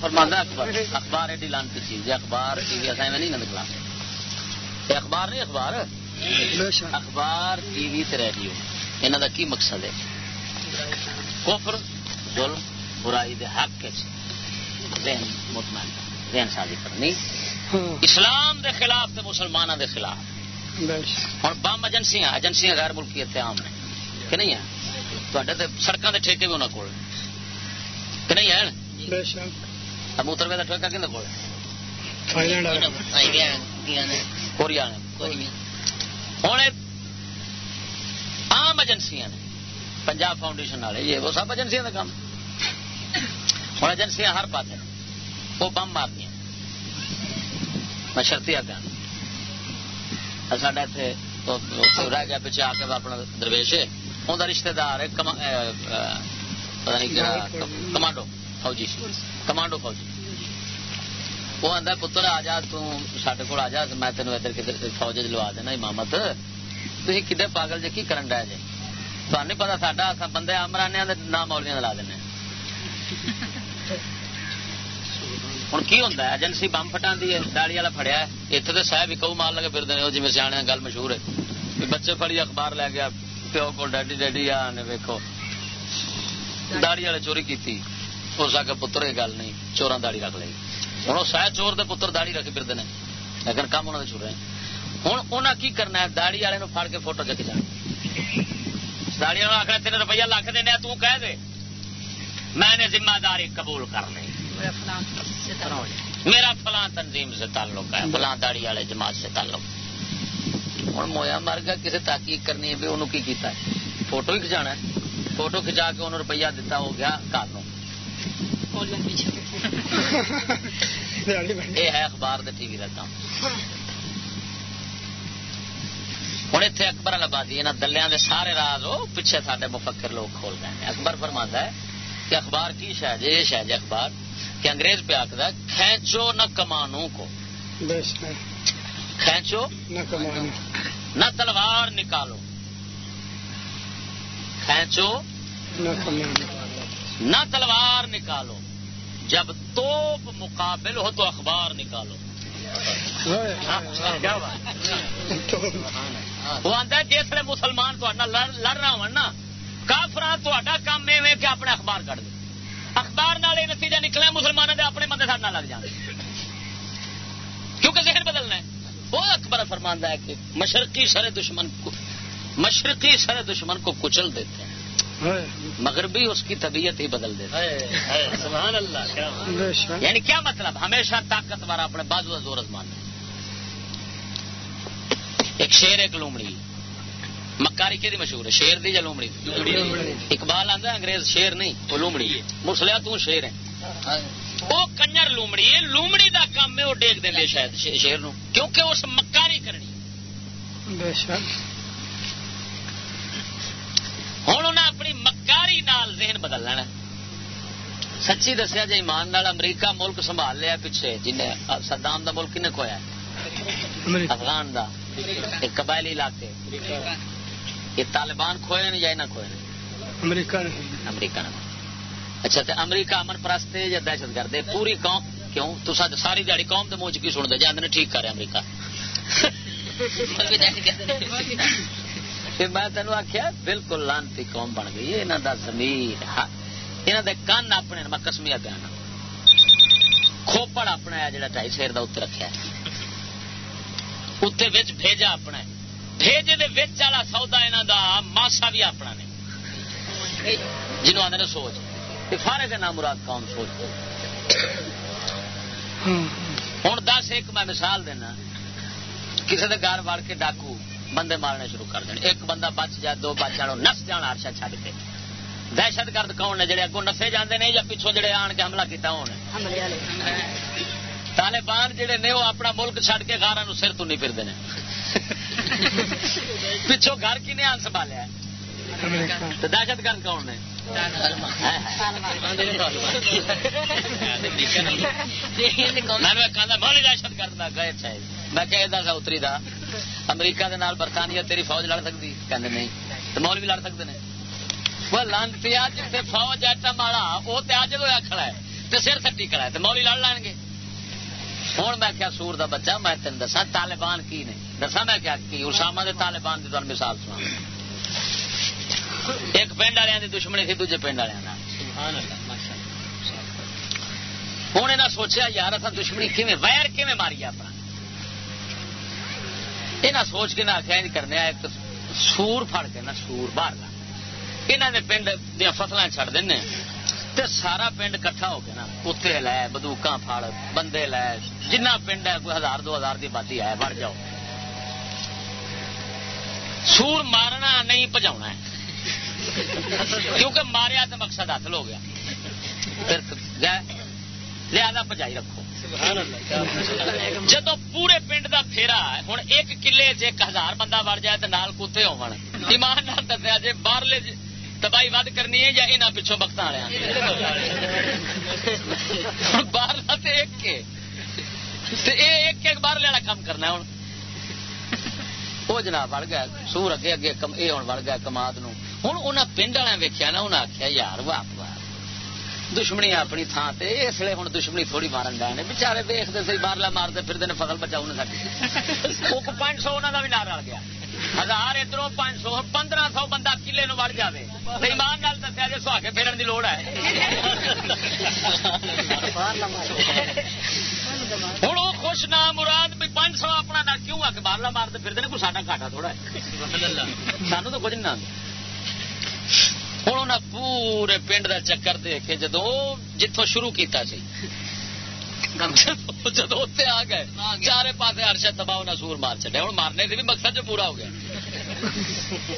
فرماندہ اخبار اخبار ایڈی لانتی چیز اخبار ٹی وی اصل میں نہیں نکلا اخبار نہیں اخبار؟ اخبار ٹی وی ریڈیو۔ یہاں کا کی مقصد ہے کفر ظلم برائی دے حق ذہن مطمئن ذہن سازی کرنی اسلام دے خلاف تے مسلمانوں دے خلاف ہوں بم ایجنسیاں ایجنسیاں غیر ملکی اتنے عام نے کہ نہیں ہے تے سڑکوں کے ٹھیکے بھی انہوں کو کہ نہیں ہے موتروے کا ٹھیکہ کھنے کو ہوں ایجنسیاں نے پنجاب فاؤنڈیشن والے یہ وہ سب ایجنسیاں کا کام ہوں ایجنسیاں ہر پاس وہ بم مار دیا میں شرطی آگا ساڈا اتنے رہ گیا پیچھے آ کے اپنا درویش انہیں رشتے دار کمانڈو فوجی کمانڈو فوجی وہ آدھا پتر آ جا تے کو آ جا میں تینوں ادھر فوج لوا دینا امامت تھی کدے پاگل جی کی کرن ڈا جی تھی پتا ساڈا بندے آمرانے نام مولیاں لا دینا ہوں کی ہوتا ہے ایجنسی بم فٹا ہے داڑی والا فڑیا اتنے تو سہ بھی کہو مار لگے پھرتے ہیں جی سیاح گل مشہور ہے بچے فڑی اخبار لے گیا پیو کو ڈیڈی ڈیڈی آ ویکو داڑی والے چوری کی اس آ کے پتر یہ گل نہیں چوراں داڑی رکھ لی ہوں سہ چور دے پتر داڑی رکھ پھرتے ہیں لیکن کام انہوں نے چور ہوں انہیں کی کرنا ہے داڑی والے فڑ کے فوٹو چکی جانا والے آخر تین روپیہ لکھ دینا تو کہہ دے۔ میں نے ذمہ داری قبول کر لی۔ میرا فلاں تنظیم سے تعلق ہے فلاں داڑی والے جماعت سے تعلق۔ ہوں مویا مر گیا کسی تحقیق کرنی ہے انہوں کی کیتا ہے؟ فوٹو ہی کھچانا ہے۔ فوٹو کھچا کے انہوں روپیہ دتا ہو گیا کالوں <laughs> یہ ہے اخبار ٹی وی کا کام <laughs> ہوں۔ اتنے اکبر آبادی یہاں دلیا کے سارے راز وہ پیچھے سارے مفکر لوگ کھول رہے ہیں۔ اکبر فرما ہے کہ اخبار کی شاید یہ شاید اخبار کہ انگریز پہ آخر کھینچو نہ کمانوں کو۔ کھینچو نہ تلوار نکالو۔ کھینچو نہ تلوار نکالو۔ جب توپ مقابل ہو تو اخبار نکالو۔ وہ آتا جس مسلمان لڑ رہا ہو نا کافر تا کام ایویں کہ اپنے اخبار کٹ دو اخبار نال نتیجہ نکلے مسلمانوں کے اپنے بندے ساتھ لگ جانے کیونکہ ذہن بدلنا ہے۔ وہ اکبر فرماندہ ہے کہ مشرقی سر دشمن کو مشرقی سر دشمن کو کچل دیتے ہیں۔ مغربی اس کی طبیعت ہی بدل دیتا یعنی کیا مطلب؟ ہمیشہ طاقتور اپنے بازو زور ازمان ایک شیر ایک لومڑی۔ مکاری کہ مشہور ہے؟ شیر دی یا لومڑی؟ اقبال آتا انگریز شیر نہیں وہ لومڑی ہے۔ مسلیا تو شیر ہے۔ وہ کنجر لومڑی ہے لومڑی دا کام ہے وہ ڈیک دیں شاید شیر نو۔ کیونکہ اس مکاری کرنی ہوں انہیں اپنی مکاری نال ذہن بدل لینا سچی دسیا جی ایمان نال امریکہ ملک سنبھال لیا پیچھے جن سدام دا ملک کن کھویا افغان دا۔ قبائلی علاقے یہ طالبان کھوئے یا نہ کھوئے امریکہ امریکہ اچھا تو امریکہ امن پرست یا دہشت گرد پوری قوم کیوں؟ تو ساری دیہی قوم کے منہ کی سن دے جانے ٹھیک کرے امریکہ۔ میں تینوں آخیا بالکل لانتی قوم بن گئی یہاں کا زمین یہاں کے کن اپنے میں کسمیا پیا کھوپڑ اپنا جا ڈائی سیر کا اتر رکھا اتنے بھیجا اپنا بھیجے والا سودا یہاں کا ماسا بھی اپنا نے جنوب آدھے سوچ فارے کے نام مراد قوم سوچ ہوں دس ایک میں مثال دینا کسی کے گھر وڑ کے ڈاکو بندے مارنے شروع کر دیں ایک بندہ بچ جائے دو بچ جان نس جان ارشا چڈ کے دہشت گرد کون نے جڑے اگوں نسے جانے نے یا پچھوں جڑے آن کے حملہ کیتا ہون طالبان جڑے نے وہ اپنا ملک چڈ کے گارا سر تو نہیں پھرتے پچھو گھر کی نہیں سنبھالیا دہشت گرد کون نے؟ دہشت گرد گئے اچھا میں کہ اتری دا۔ امریکہ دے نال برطانیہ تیری فوج لڑ سکتی کہ نہیں۔ تو مول بھی لڑ سکتے ہیں وہ لانتی جیسے فوج ایٹم والا وہ تو اج ہوا کھڑا ہے تو سر سٹی کھڑا ہے تو مولی لڑ لین گے۔ ہوں میں کیا سور دا بچہ، میں تین دسا طالبان کی نے؟ دسا میں کیا کی؟ اسامہ دے طالبان کی تمہیں مثال سنا ایک پنڈ والوں کی دشمنی تھی، دوجے پنڈ والوں ہوں یہ سوچا یار اصل دشمنی کھے ویر کھے ماری اپنا یہ سوچ کے نہ آخیا کرنے ایک سور فڑ کے نا سور باہر یہاں نے پنڈ دیا فصل چڑ دیں تے سارا پنڈ کٹھا ہو کے نا۔ کتے لے بندوق پھڑ بندے لے، جنہ پنڈ ہے، کوئی ہزار، دو ہزار کی آبادی ہے، بڑھ جاؤ۔ سور مارنا نہیں پجا کیونکہ ماریا تو مقصد حاصل ہو گیا۔ پھر لہذا پجائی رکھو۔ جدو پورے پنڈ کا پھیرا ہوں ایک کلے چ ایک ہزار بندہ بڑھ جائے تو نال کتے ہومان دسیا جی باہرلے تباہی ود کرنی ہے یا یہاں پچھوں بخت والے باہر ایک ایک باہر والا کام کرنا ہوں وہ جناب بڑھ گیا سور اگے اگے یہ ہوں بڑھ گیا کماد ہوں انہیں پنڈ والے ویکیا نا انہیں آخیا یار واپ دشمنی اپنی تھان سے اس لیے ہوں دشمنی تھوڑی مارن ڈے بچارے دیکھتے سی باہرلا مارتے پھر فصل بچاؤ پانچ سو انہوں کا بھی نار رل گیا۔ ہزار ادھر پانچ سو، پندرہ سو بندہ کلے نو وڑ جائے ایمان نال دسیا جی سہاگے پھیرن کی لوڑ ہے ہوں وہ خوش نام مراد بھی پانچ سو اپنا نہ کیوں آ کے باہرلا مارتے پھرتے ہیں کوئی ساڈا گھاٹا تھوڑا ہے۔ سانو تو کچھ نہیں ہوں انہیں پورے پنڈ کا چکر دے کے جدو جتوں شروع کیتا سی۔ جدو آ گئے چارے پاس ارشد دباؤ نہ سور مار چڑے ہوں مارنے سے بھی مقصد جو پورا ہو گیا۔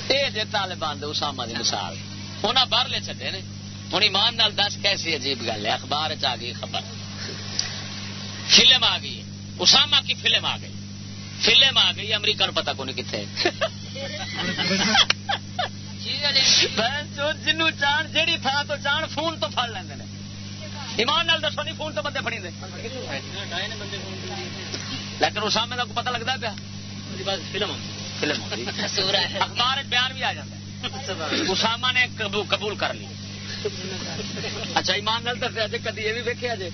یہ جی طالبان دے اسامہ دی مثال۔ انہیں باہر لے چڈے نے۔ ہوں ایمان نال دس کیسی عجیب گل ہے۔ اخبار چ گئی خبر۔ فلم آ گئی۔ اسامہ کی فلم آ گئی۔ فلم آ گئی امریکہ پتا کون کتنے جنو چان جیڑی تھان تو چان فون تو پڑ لینا ایمان نال دسو نہیں، فون تو بندے فڑی دے۔ لیکن اسامے کا پتا لگتا پیا۔ فلم اخبار بیان بھی آ جاتا اسامہ نے قبول کر لی۔ اچھا ایمان نال دسیا جی کدی یہ بھی ویکیا جی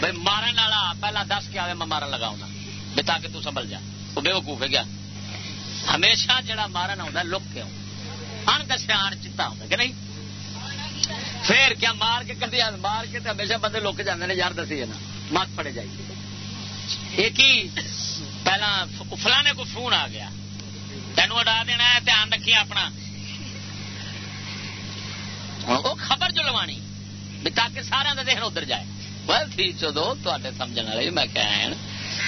بھائی مارن والا پہلا دس کے آئے میں مارن لگا بھی تاکہ تو سنبھل جا۔ وہ بے وقوف ہے گیا ہمیشہ جڑا مارن آ لک کے ان دسیا ان چیتا ہوں کہ نہیں؟ پھر کیا مار کے کدی مار کے تو ہمیشہ بندے لوک جانے نے؟ یار دسی ہے نا، مت پڑے جائیے ایک ہی پہلا فلانے کو فون آ گیا۔ تینوں اڈا دینا ہے، دھیان رکھیے اپنا۔ وہ خبر جو لوانی تاکہ سارا کا ذہن ادھر جائے۔ بس ٹھیک چلو تے سمجھ والے، میں کہ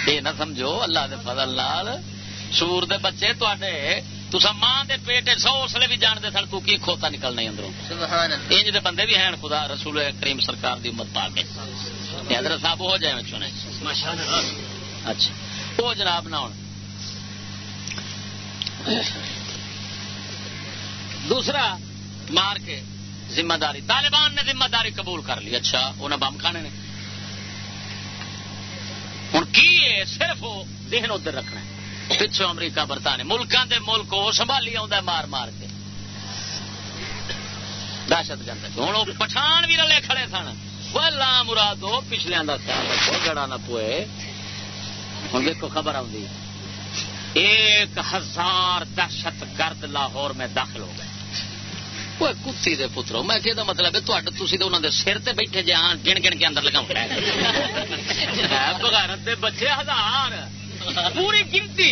یہ نہ سمجھو، اللہ دے فضل لال سور دے بچے تے تسا ماں دے پیٹ سو اسلے بھی جانتے سن تو کی کھوتا نکلنا اندروں؟ انج دے بندے بھی ہیں خدا رسول کریم سرکار دی امت پا کے۔ حضرت صاحب ہو جائے چنے اچھا۔ وہ جناب نہ ہوں دوسرا مار کے ذمہ داری۔ طالبان نے ذمہ داری قبول کر لی۔ اچھا انہیں بم کھانے نے۔ ہوں کی صرف وہ ذہن ادھر رکھنا ہے۔ پچھو امریکہ برطانیہ ملکوں کے ملک وہ سنبھالی آ مار مار کے۔ دہشت گرد ہوں پٹھان بھی رلے کھڑے سن۔ وہ لا مرادو پچھلے کا خیال رکھو جڑا نہ پوئے ہوں دیکھو خبر آئی ایک ہزار دہشت گرد لاہور میں داخل ہو گئے۔ وہ کتی دے پترو میں کہ مطلب ہے؟ تو انہوں نے سر تے بیٹھے ہاں گن گن کے اندر لگاؤں <laughs> بغیرت بچے ہزار۔ پوری گنتی۔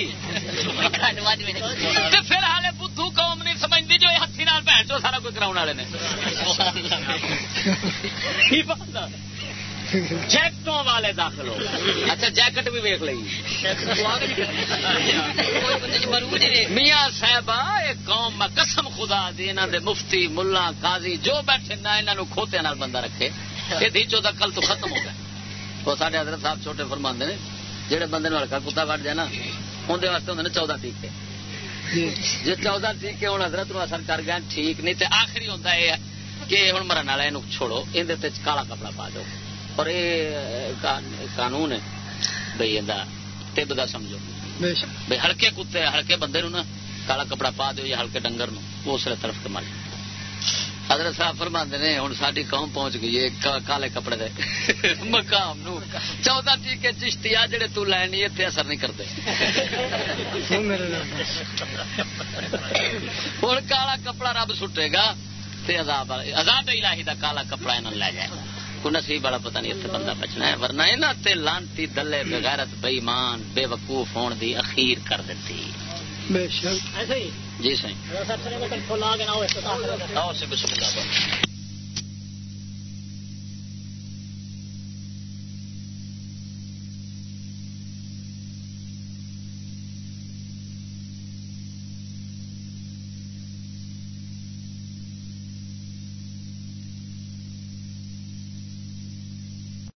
پھر ہالے بدھو قوم نہیں سمجھتی جو ہاتھی بہن چو سارا کچھ کرا والے نے۔ جیکٹوں والے داخل ہو۔ اچھا جیکٹ بھی ویک لی میاں صاحب قوم میں قسم خدا دی دے مفتی، ملا، قاضی جو بیٹھے نہ انہوں کھوتے نال بندہ رکھے یہ دیچو دا کل تو ختم ہو گیا وہ سارے حضرت صاحب چھوٹے فرما نے جہے بندے ہلکا کتا وٹ جائے نا اندر واسطے ہوں چودہ ٹیکے۔ جی چودہ ٹیکے ہوں حضرت اثر کر گیا ٹھیک نہیں تو آخری ہوتا یہ کہ ہوں مرن والا یہ چھوڑو یہ کالا کپڑا پا دو۔ اور یہ قانون ہے بھائی تب کا سمجھو۔ بھائی ہلکے کتے ہلکے بندے نا کالا کپڑا پا دو یا ہلکے ڈنگر نو اس طرف کے مر حضرت صاحب فرما نے ہوں ساری قوم پہنچ گئی ہے کالے کپڑے دے۔ <laughs> مقام نو۔ چودہ ٹیکے چشتی آ جڑے تو لینی اتنے اثر نہیں کرتے۔ <laughs> ہوں کالا کپڑا رب سٹے گا عذاب عذاب الہی دا کالا کپڑا انہوں لے جائے۔ گا کو نصیب والا پتہ نہیں اتنے بندہ بچنا ہے ورنہ یہاں تے لانتی دلے بغیرت بےمان بے وقوف ہون دی اخیر کر دیتی جی سی بسم اللہ